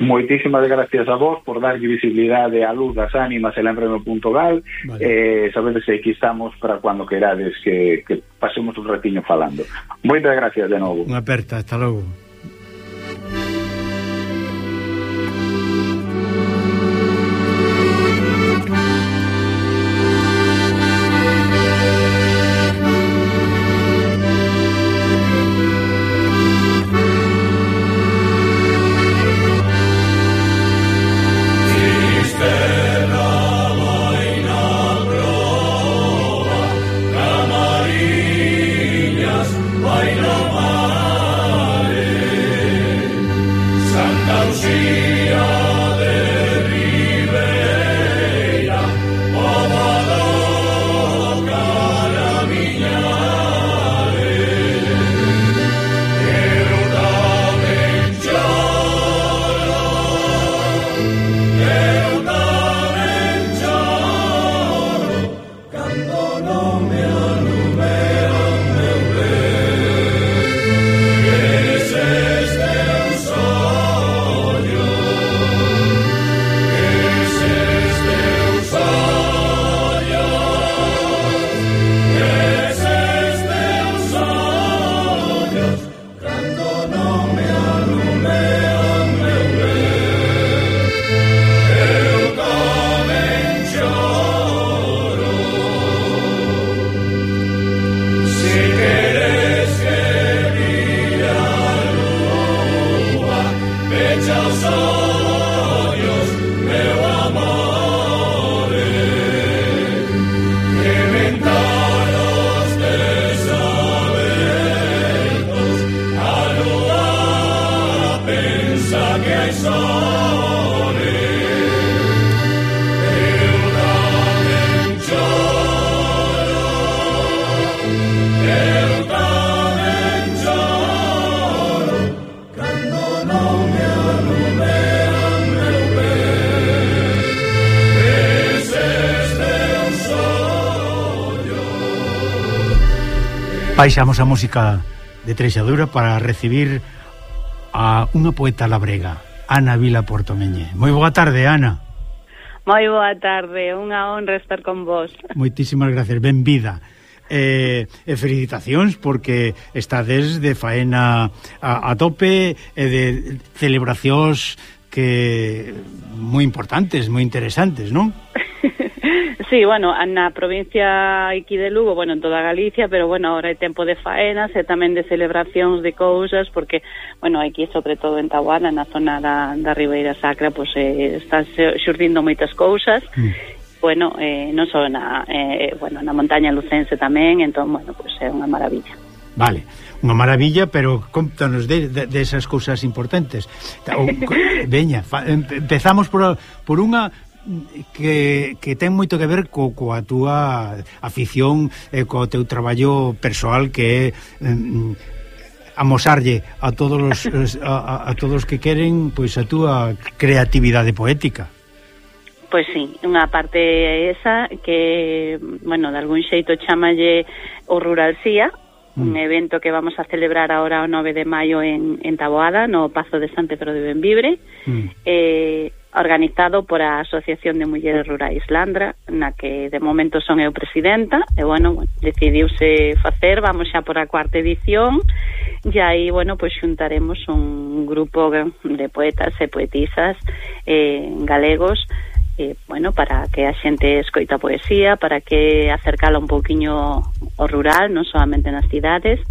Moitísimas gracias a vos por darlle visibilidade á luz das ánimas en lembreme.gal vale. eh, sabedes que aquí estamos para cuando querades que, que pasemos un ratiño falando. Moitas gracias de novo. Unha aperta, hasta logo. baixamos a música de Treixadura para recibir a unha poeta labrega, Ana Vila Portomeñe. Moi boa tarde, Ana. Moi boa tarde, unha honra estar con vos. Moitísimas gracias, ben vida. Eh, e felicitacións porque estades de faena a, a tope e de celebracións que moi importantes, moi interesantes, non? Sí, bueno, na provincia aquí de Lugo, bueno, en toda Galicia, pero bueno, ahora é tempo de faenas e tamén de celebracións de cousas, porque, bueno, aquí, sobre todo en Tahuana, na zona da, da Ribeira Sacra, pois eh, están xurdindo moitas cousas, mm. bueno, eh, non só na, eh, bueno, na montaña lucense tamén, entón, bueno, pois é unha maravilla. Vale, unha maravilla, pero contanos de, de, de esas cousas importantes. O, veña, fa, empezamos por, por unha que, que ten moito que ver co, coa túa afición e co teu traballo persoal que é eh, amosarlle a todos os a, a todos que queren pois a túa creatividade poética. Pois sí, unha parte esa que, bueno, de algún xeito chamalle o ruralcía, un mm. evento que vamos a celebrar ahora o 9 de maio en, en Taboada, no Pazo de San Pedro de Benvibre, mm. eh, organizado por a Asociación de Mulleres Rurais Landra, na que de momento son eu presidenta, e bueno, decidiuse facer, vamos xa por a cuarta edición, e aí, bueno, pois xuntaremos un grupo de poetas e poetisas eh, galegos, eh, bueno, para que a xente escoita poesía, para que acercala un pouquiño ao rural, non solamente nas cidades.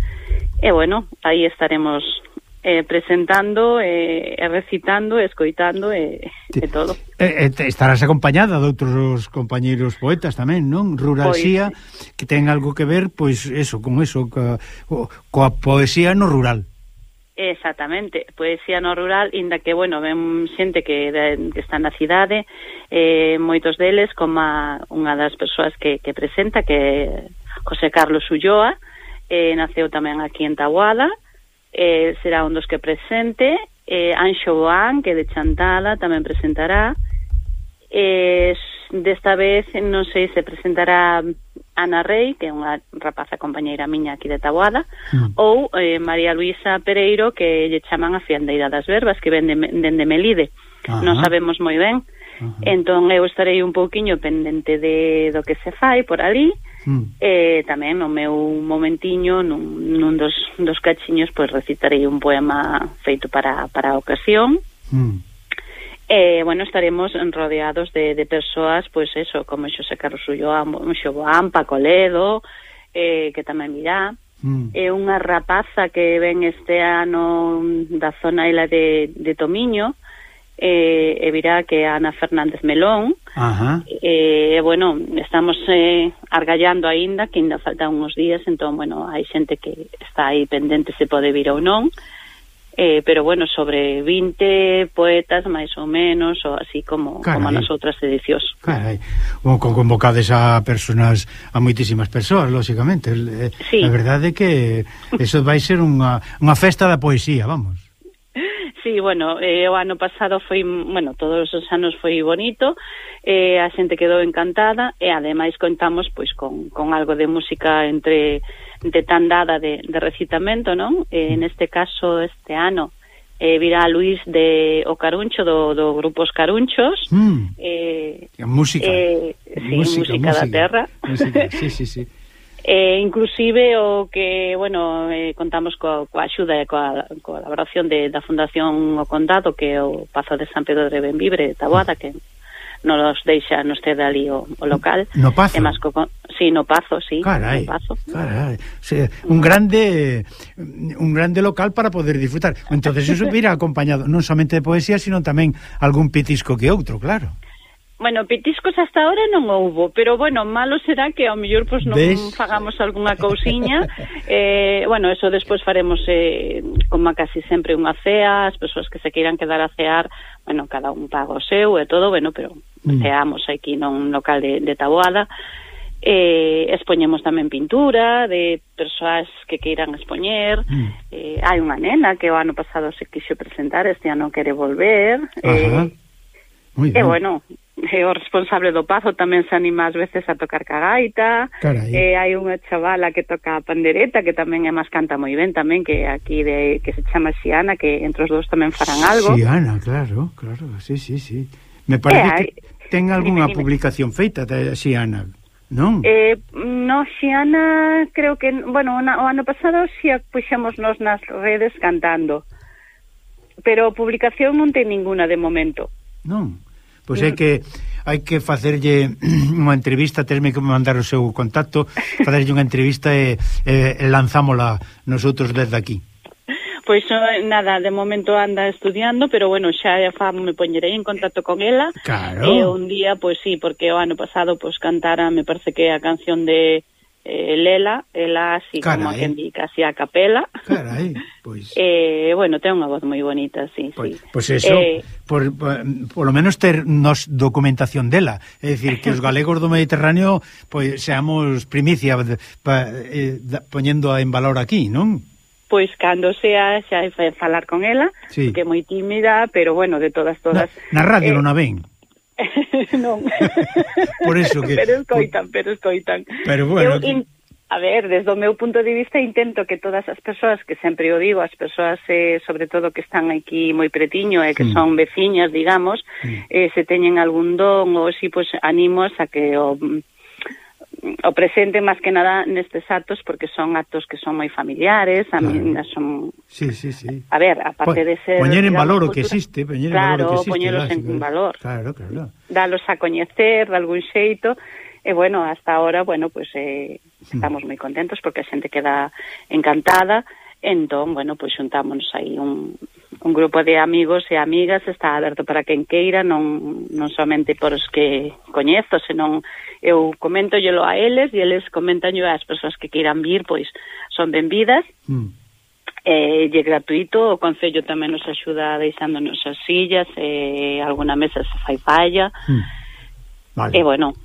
E bueno, aí estaremos eh, presentando, eh, recitando, escoitando e, eh, e todo. E, e, estarás acompañada de outros compañeiros poetas tamén, non? Ruralxía, pois, que ten algo que ver, pois, eso, con eso, co, coa poesía no rural. Exactamente, poesía no rural, inda que, bueno, ven xente que, de, que está na cidade, eh, moitos deles, como a, unha das persoas que, que presenta, que José Carlos Ulloa, eh, naceu tamén aquí en Tahuada, eh, será un dos que presente, eh, Anxo Boán, que de Chantada tamén presentará, eh, Desta vez non sei se presentará Ana Rey, que é unha rapaza compañeira miña aquí de Taboada, mm. ou eh, María Luisa Pereiro, que lle chaman a fiandeira das verbas, que vende dende Melide. Ajá. Non sabemos moi ben. Ajá. Entón eu estarei un pouquiño pendente de do que se fai por ali. Mm. E eh, tamén no meu momentiño nun, nun dos, dos cachiños pois recitarei un poema feito para, para a ocasión mm. Eh, bueno, estaremos rodeados de, de persoas, pois pues eso, como Xosé Carlos Ulloa, Xoboán, Paco Ledo, eh, que tamén virá, mm. e unha rapaza que ven este ano da zona ela de, de Tomiño, eh, e virá que Ana Fernández Melón, Ajá. e eh, bueno, estamos eh, argallando aínda, que ainda faltan uns días, entón, bueno, hai xente que está aí pendente se pode vir ou non, eh, pero bueno, sobre 20 poetas máis ou menos, ou así como, Carai. como nas outras edicións. Carai, con convocades a personas, a moitísimas persoas, lóxicamente. Eh, sí. A verdade é que eso vai ser unha, unha festa da poesía, vamos. Sí, bueno, eh, o ano pasado foi, bueno, todos os anos foi bonito, eh, a xente quedou encantada e ademais contamos pois con, con algo de música entre de tan dada de, de recitamento, non? Eh, mm. este caso, este ano, eh, virá Luís de O Caruncho, do, do Grupo Os Carunchos. Mm. Eh, música. Eh, sí, música, música da terra. Música, sí, sí, sí. Eh, inclusive o que, bueno, eh, contamos coa, coa axuda e coa colaboración de, da Fundación O Condado, que é o Pazo de San Pedro de Benvibre, de Taboada, que non nos deixa nos ter ali o, o local. No Pazo? E co, sí, no Pazo, sí. Carai, no Pazo. carai. Sí, un grande un grande local para poder disfrutar. Entonces eso vira acompañado non somente de poesía, sino tamén algún pitisco que outro, claro. Bueno, petiscos hasta ahora non houbo, pero bueno, malo será que ao mellor pois non ¿Ves? fagamos algunha cousiña. eh, bueno, eso despois faremos eh, como casi sempre unha cea, as persoas que se queiran quedar a cear, bueno, cada un paga o seu e todo, bueno, pero mm. ceamos aquí non local de, de Taboada, eh, expoñemos tamén pintura de persoas que queiran expoñer mm. eh, hai unha nena que o ano pasado se quixo presentar este ano quere volver Ajá. eh, Muy e eh, bueno eh, o responsable do Pazo tamén se anima ás veces a tocar cagaita Carai. eh, hai unha chavala que toca a pandereta que tamén é máis canta moi ben tamén que aquí de que se chama Xiana que entre os dous tamén farán algo Xiana, claro, claro, sí, sí, sí Me parece eh, que, Ten algunha dime, dime. publicación feita de Xiana, non? Eh, no, Xiana creo que, bueno, na, o ano pasado xa puxemos nos nas redes cantando. Pero publicación non ten ninguna de momento. Non. Pois é mm. que hai que facerlle unha entrevista, terme que mandar o seu contacto, facerlle unha entrevista e, e lanzámola nosotros desde aquí. Pois nada, de momento anda estudiando, pero bueno, xa fa me poñerei en contacto con ela. Claro. E un día, pois sí, porque o ano pasado pois cantara, me parece que a canción de eh, Lela, ela así Carai. como que di casi a capela. Carai, pois. eh, bueno, ten unha voz moi bonita, sí, pois, sí. Pois eso, eh, por, por, por lo menos ter nos documentación dela, é dicir que os galegos do Mediterráneo pois seamos primicia pa, eh, da, poñendo en valor aquí, non? pois cando sea xa falar con ela, sí. que é moi tímida, pero bueno, de todas todas. Na, na radio eh, non a ven. non. Por eso que Pero escoitan, pero escoitan. Pero bueno, Eu, in, a ver, desde o meu punto de vista intento que todas as persoas que sempre o digo, as persoas eh, sobre todo que están aquí moi pretiño e eh, que sí. son veciñas, digamos, sí. eh, se teñen algún don ou si pois pues, animos a que o oh, o presente máis que nada nestes actos porque son actos que son moi familiares, a claro. min son Sí, sí, sí. A ver, aparte po, de ser poñer en valor cultura, o que existe, poñer claro, en valor o que existe, poñelos en, en valor. Claro, claro. Dalos a coñecer de algún xeito e bueno, hasta ahora, bueno, pues eh, hmm. estamos moi contentos porque a xente queda encantada. Entón, bueno, pois pues, xuntámonos aí un, un grupo de amigos e amigas, está aberto para quen queira, non, non somente por os que coñezo, senón eu comento a eles e eles comentan ás persoas que queiran vir, pois son benvidas. Mm. Eh, e gratuito, o Concello tamén nos axuda deixándonos as sillas, eh, alguna mesa se fai falla. Mm. Vale. E bueno,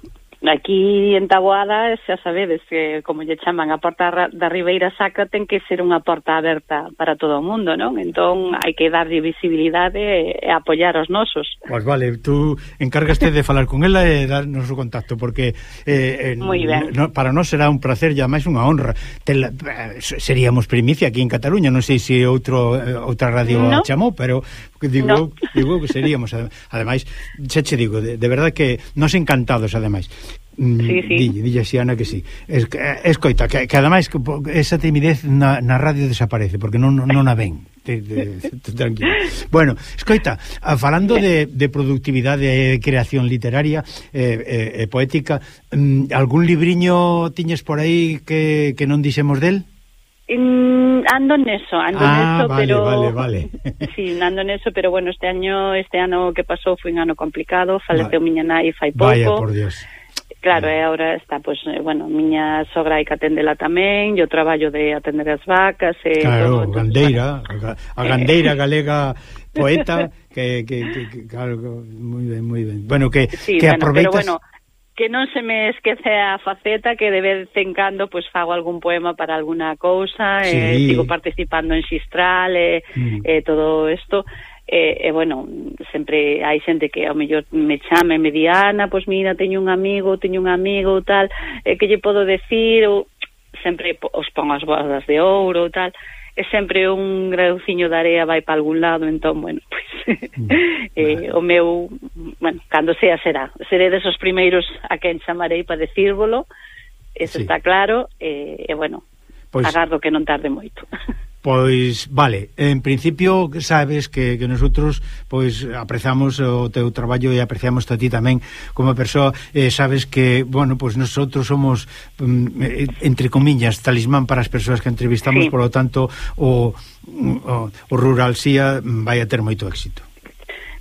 Aquí en Taboada xa sabedes que, como lle chaman, a porta da Ribeira Sacra ten que ser unha porta aberta para todo o mundo, non? Entón, hai que darlle visibilidade e apoiar os nosos. Pois vale, tú encárgaste de falar con ela e darnos o contacto, porque eh, eh, no, para nós será un placer e máis unha honra. Tela, eh, seríamos primicia aquí en Cataluña, non sei se outro eh, outra radio no. chamou, pero digo, no. digo que seríamos ademais, xa che digo, de, de verdad que nos encantados ademais mm, Sí, sí. Dille, dille a Ana que sí es, Escoita, que, que ademais que esa timidez na, na radio desaparece porque non, non a ven te, te, te, tranquilo. Bueno, escoita, falando de, de productividade e creación literaria e, eh, eh, poética, mm, algún libriño tiñes por aí que, que non dixemos del? Ando en eso, ando ah, en eso, vale, pero... vale, vale. sí, ando en eso, pero bueno, este año, este ano que pasou foi un ano complicado, faleceu vale. miña nai fai pouco. Vaya, por Dios. Claro, e agora está, pois, pues, eh, bueno, miña sogra hai que atendela tamén, yo traballo de atender as vacas e... Claro, todo, gandeira, a gandeira galega poeta, que, que, que, que claro, moi ben, moi ben. Bueno, que, sí, que bueno, aproveitas... Pero, bueno, que non se me esquece a faceta que de vez en cando pois fago algún poema para alguna cousa, eh, sí. eh, sigo participando en Xistral e eh, mm. eh, todo isto. E, eh, eh, bueno, sempre hai xente que ao mellor me chame, mediana, di pois mira, teño un amigo, teño un amigo, tal, eh, que lle podo decir, ou sempre os pon as bodas de ouro, tal, e e sempre un grauciño de area vai para algún lado, entón, bueno, pois, pues, eh, o meu, bueno, cando sea será, seré desos primeiros a quen chamarei para decírvolo, eso sí. está claro, e, eh, e bueno, pois, agardo que non tarde moito. Pois, vale, en principio sabes que, que nosotros pois apreciamos o teu traballo e apreciamos a ti tamén como persoa, eh, sabes que, bueno, pois nosotros somos mm, entre comillas, talismán para as persoas que entrevistamos, sí. por lo tanto o, o, o Rural SIA vai a ter moito éxito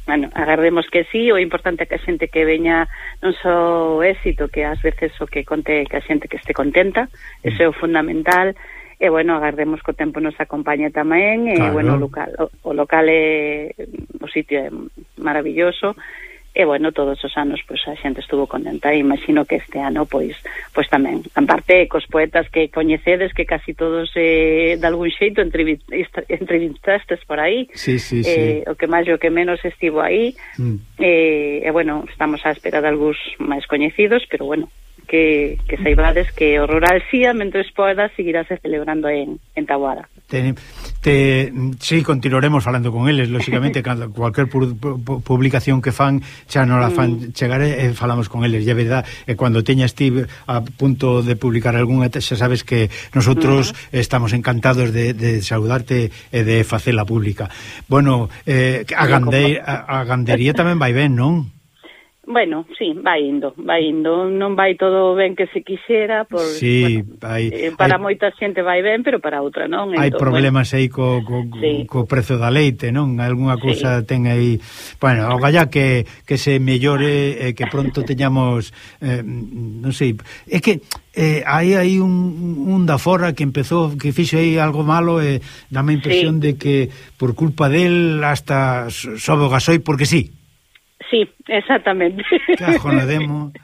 bueno, agardemos que sí, o importante é que a xente que veña non só o éxito, que ás veces o que conte que a xente que este contenta, mm. ese é o fundamental, E, bueno, agardemos que o tempo nos acompañe tamén. E, claro. bueno, o local, o, o local é... O sitio é maravilloso e bueno, todos os anos pois a xente estuvo contenta e imagino que este ano pois pois tamén, en parte cos poetas que coñecedes que casi todos eh, de algún xeito entrevistastes por aí sí, sí, eh, sí. o que máis e o que menos estivo aí mm. eh, e bueno, estamos á espera de algúns máis coñecidos pero bueno, que, que saibades que o rural xía mentres poda, seguirase celebrando en, en Taboada. Te, te, sí, continuaremos falando con eles, lóxicamente, cualquier pu, pu, publicación que fan, xa non la fan mm. chegar e eh, falamos con eles, e verdad, e eh, cando teñas ti a punto de publicar algunha, eh, xa sabes que nosotros mm. estamos encantados de, de saludarte e de facela pública. Bueno, eh, a, gandei, a, a gandería tamén vai ben, non? Bueno, sí, vai indo, vai indo, non vai todo ben que se quixera, por sí, bueno, hai, eh, para hai, moita xente vai ben, pero para outra non. Hai entón, problemas bueno. aí co, co, sí. co prezo da leite, non? Alguna cousa sí. ten aí. Bueno, o gallá que, que se mellore, eh, que pronto teñamos, eh, non sei, é que eh, hai aí un, un da fora que empezou, que fixo aí algo malo e eh, dame a impresión sí. de que por culpa del hasta sobe o gasoi porque sí. Sí, exactamente. Cajo no demo.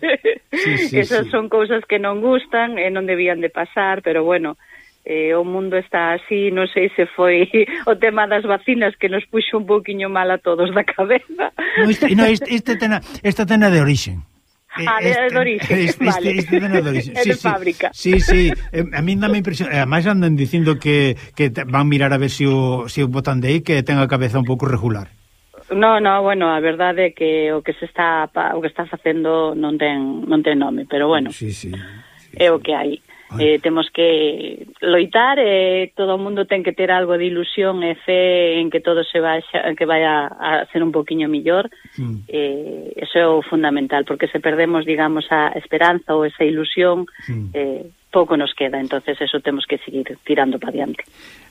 Sí, sí, Esas sí. son cousas que non gustan eh, e non debían de pasar, pero bueno, eh, o mundo está así, non sei se foi o tema das vacinas que nos puxo un pouquiño mal a todos da cabeza. No, este, no, este, este tena, esta tena de orixen. Ah, este, de origen, este, vale. Este, este de origen. Sí, de sí, fábrica. Sí, sí, eh, a mí dame impresión, eh, además andan dicindo que, que van mirar a ver se si o, si o botan de aí que ten a cabeza un pouco regular. No, no, bueno, a verdade é que o que se está o que está facendo non ten non ten nome, pero bueno. Sí, sí. sí é o que hai. Eh, temos que loitar e eh, todo o mundo ten que ter algo de ilusión e fe en que todo se vaya, que vaya a ser un poquinho millor. Mm. Eh, eso é o fundamental, porque se perdemos, digamos, a esperanza ou esa ilusión, mm. eh, pouco nos queda, entonces eso temos que seguir tirando para diante.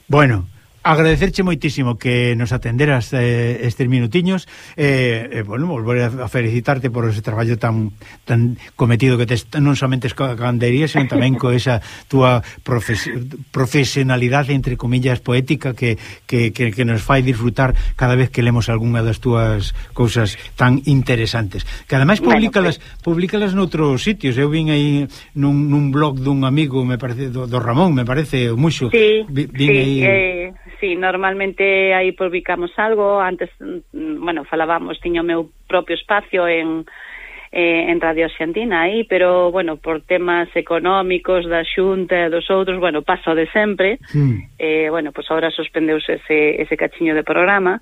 Bueno, Agradecerche moitísimo que nos atenderas eh, estes minutiños eh, eh, bueno, volver a felicitarte por ese traballo tan tan cometido que tes non somente coa candería, sino tamén co esa túa profes, profesionalidade entre comillas poética que, que, que, que nos fai disfrutar cada vez que lemos algunha das túas cousas tan interesantes. Que ademais publicalas bueno, publicalas noutros sitios. Eu vin aí nun, nun blog dun amigo, me parece do, do Ramón, me parece, o Muxo. Sí, vin sí, aí eh Sí, normalmente aí publicamos algo, antes, mm, bueno, falábamos, tiño o meu propio espacio en eh, en Radio Xantina aí, pero, bueno, por temas económicos da xunta e dos outros, bueno, paso de sempre, sí. eh, bueno, pois pues agora suspendeuse ese, ese cachiño de programa,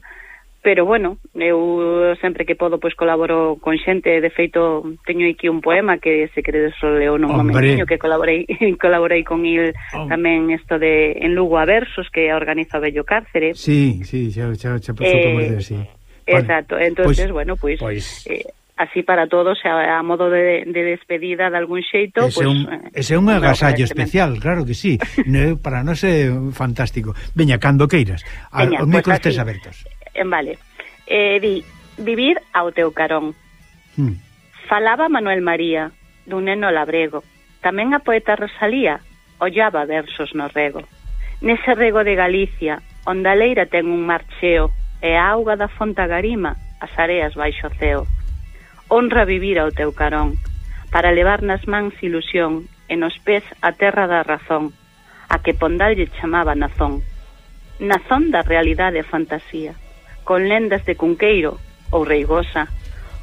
pero bueno, eu sempre que podo pois colaboro con xente, de feito teño aquí un poema que se queredes o leo nun momentiño que colaborei colaborei con il oh. tamén isto de en Lugo a versos que organiza Bello Cárcere. Sí, sí, xa xa, xa pasou eh, como de, sí. Exacto, pois, entonces pois, bueno, pois, pois... Eh, así para todos a, a modo de, de despedida de algún xeito ese, pues, pois, un, eh, ese é un agasallo especial, claro que sí. No, para nós é fantástico. Veña, cando queiras, a, veña, os pues micros tes abertos en Vale. Eh, di, vivir ao teu carón. Mm. Falaba Manuel María, dun neno labrego. Tamén a poeta Rosalía ollaba versos no rego. Nese rego de Galicia, onde a leira ten un marcheo, e a auga da fonta garima as areas baixo ceo. Honra vivir ao teu carón, para levar nas mans ilusión e nos pés a terra da razón, a que Pondal lle chamaba Nazón. Nazón da realidade e fantasía con lendas de Cunqueiro ou Reigosa,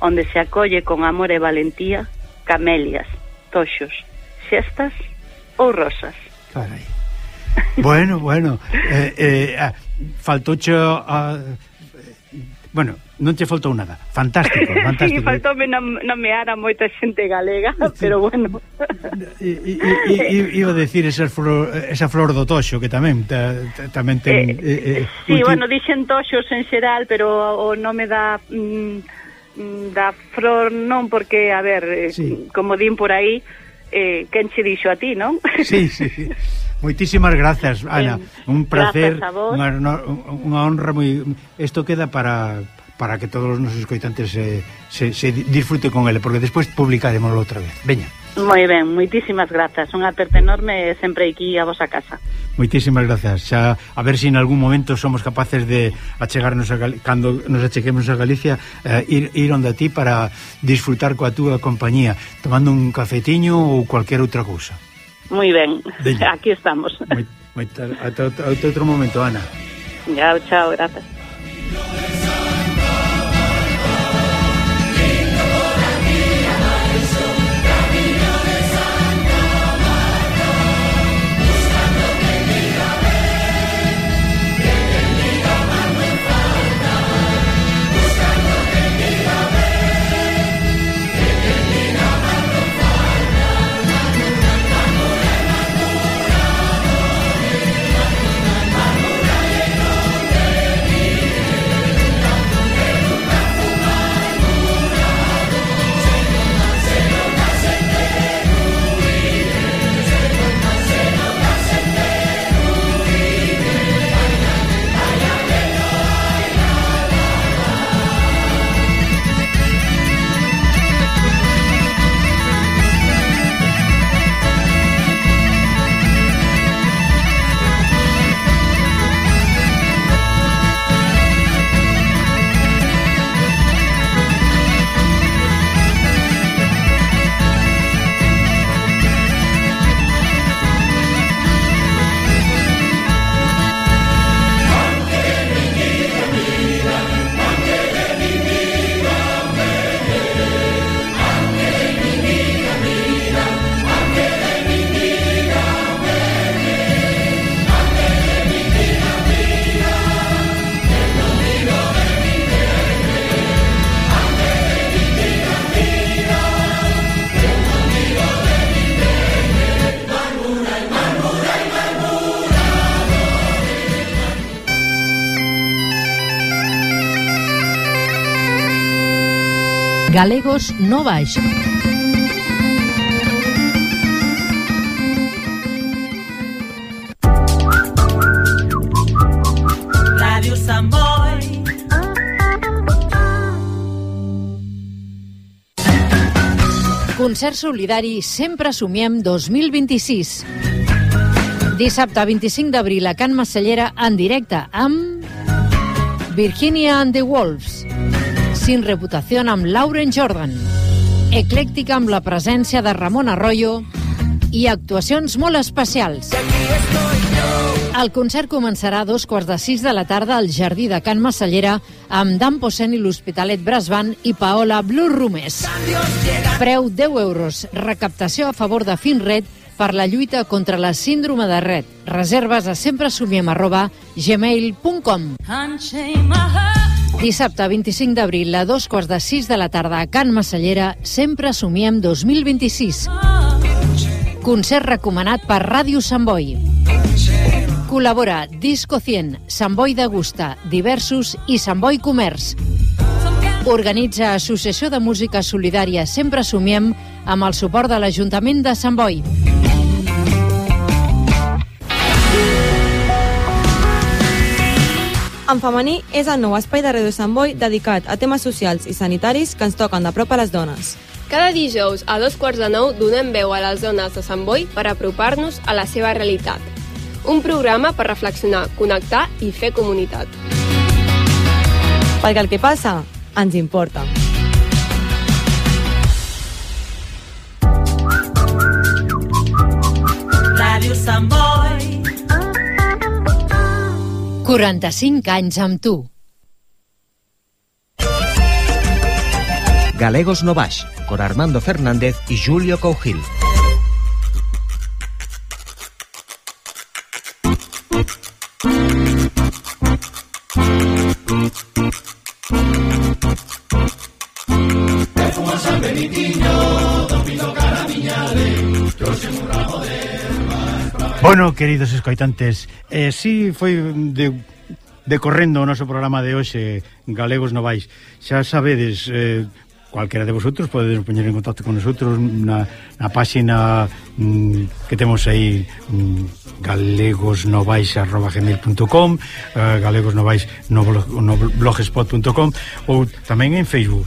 onde se acolle con amor e valentía camelias, toxos, xestas ou rosas. Carai. Bueno, bueno, eh, eh, ah, faltoucho a... Ah, eh, bueno, non te faltou nada. Fantástico, fantástico. Sí, faltoume nomear a moita xente galega, pero bueno. I, i, i, Iba a decir esa flor, esa flor do toxo, que tamén ta, ta, tamén ten... Eh, eh, eh sí, ulti... bueno, dixen toxos en xeral, pero o nome da... Mm, mm da flor non, porque, a ver, eh, sí. como din por aí, eh, quen che dixo a ti, non? Sí, sí, sí. Moitísimas grazas, eh, Ana. Un placer, unha, unha honra moi... Isto queda para para que todos os nosos escoitantes se, eh, se, se disfrute con ele, porque despois publicaremoslo outra vez. Veña. Moi ben, moitísimas grazas. Un aperto enorme sempre aquí a vosa casa. Moitísimas grazas. Xa a ver se si en algún momento somos capaces de achegarnos a Gal cando nos acheguemos a Galicia eh, ir, ir onde a ti para disfrutar coa túa compañía, tomando un cafetiño ou cualquier outra cousa. Moi ben. Veña. Aquí estamos. Moi, moi, ata outro momento, Ana. Chao, chao, grazas. Galegos no baixo. Radio Samboy. Concert solidari Sempre Somiem 2026. Dissabte 25 d'abril a Can Massellera en directe amb Virginia and the Wolves. Sin reputació amb Lauren Jordan. Eclèctica amb la presència de Ramon Arroyo i actuacions molt especials. El concert començarà a dos quarts de sis de la tarda al Jardí de Can Massellera amb Dan Posen i l'Hospitalet Brass Band i Paola Blue Rumes. Preu 10 euros. Recaptació a favor de Finred per la lluita contra la síndrome de Red. Reserves a sempresumiem arroba gmail.com. Dissabte 25 d'abril a dos quarts de sis de la tarda a Can Massellera, sempre somiem 2026. Concert recomanat per Ràdio Sant Boi. Col·labora Disco 100, Sant Boi d'Agusta, Diversos i Sant Boi Comerç. Organitza Associació de Música Solidària Sempre Somiem amb el suport de l'Ajuntament de Sant Boi. En femení és el nou espai de Ràdio Sant Boi dedicat a temes socials i sanitaris que ens toquen de prop a les dones. Cada dijous a dos quarts de nou donem veu a les dones de Sant Boi per apropar-nos a la seva realitat. Un programa per reflexionar, connectar i fer comunitat. Perquè el que passa ens importa. Radio Sant Boi. 45 anys amb tu. Galegos Novax, con Armando Fernández y Julio Cougil. Bueno, queridos escoitantes, eh, si sí, foi de decorrendo o noso programa de hoxe Galegos Novais. Xa sabedes, eh, cualquera de vosotros podedes poñer en contacto con nosotros na, na páxina mm, que temos aí mm, galegosnovais.gmail.com eh, galegosnovais no, blog, no blogspot.com ou tamén en Facebook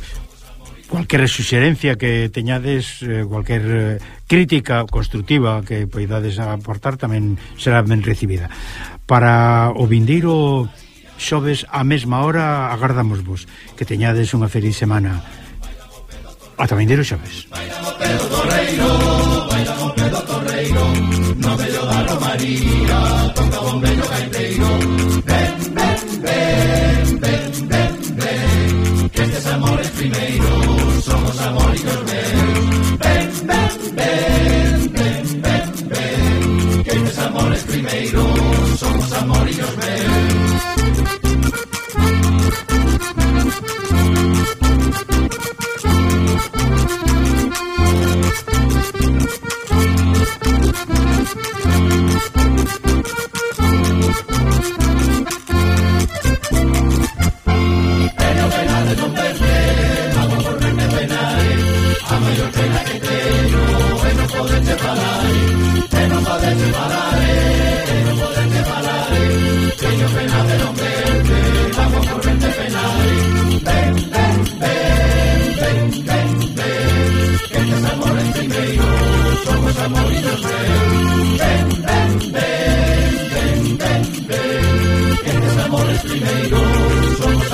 cualquier suxerencia que teñades, eh, cualquier eh, crítica constructiva que poidades aportar tamén será ben recibida. Para o vindeiro xoves a mesma hora agardamos vos que teñades unha feliz semana. Ata vindeiro xoves. Bailamos pedo torreiro, bailamos pedo torreiro, no bello da Romaría, toca bombeño gaiteiro. Amoricos meus. Ven, ven, ven, ven, ven, ven, que estes amores primeiros somos amoricos meus. Quando io te la chiedevo e non potete parlare, e non potete parlare, e non potete parlare, pena de non verte, vamos por vente penare. Ven, ven, ven, ven, ven, ven, que este es amor en primero, somos amor y nos ven. Ven, ven, ven, ven, ven, ven, que este es amor en primero, somos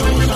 Oh.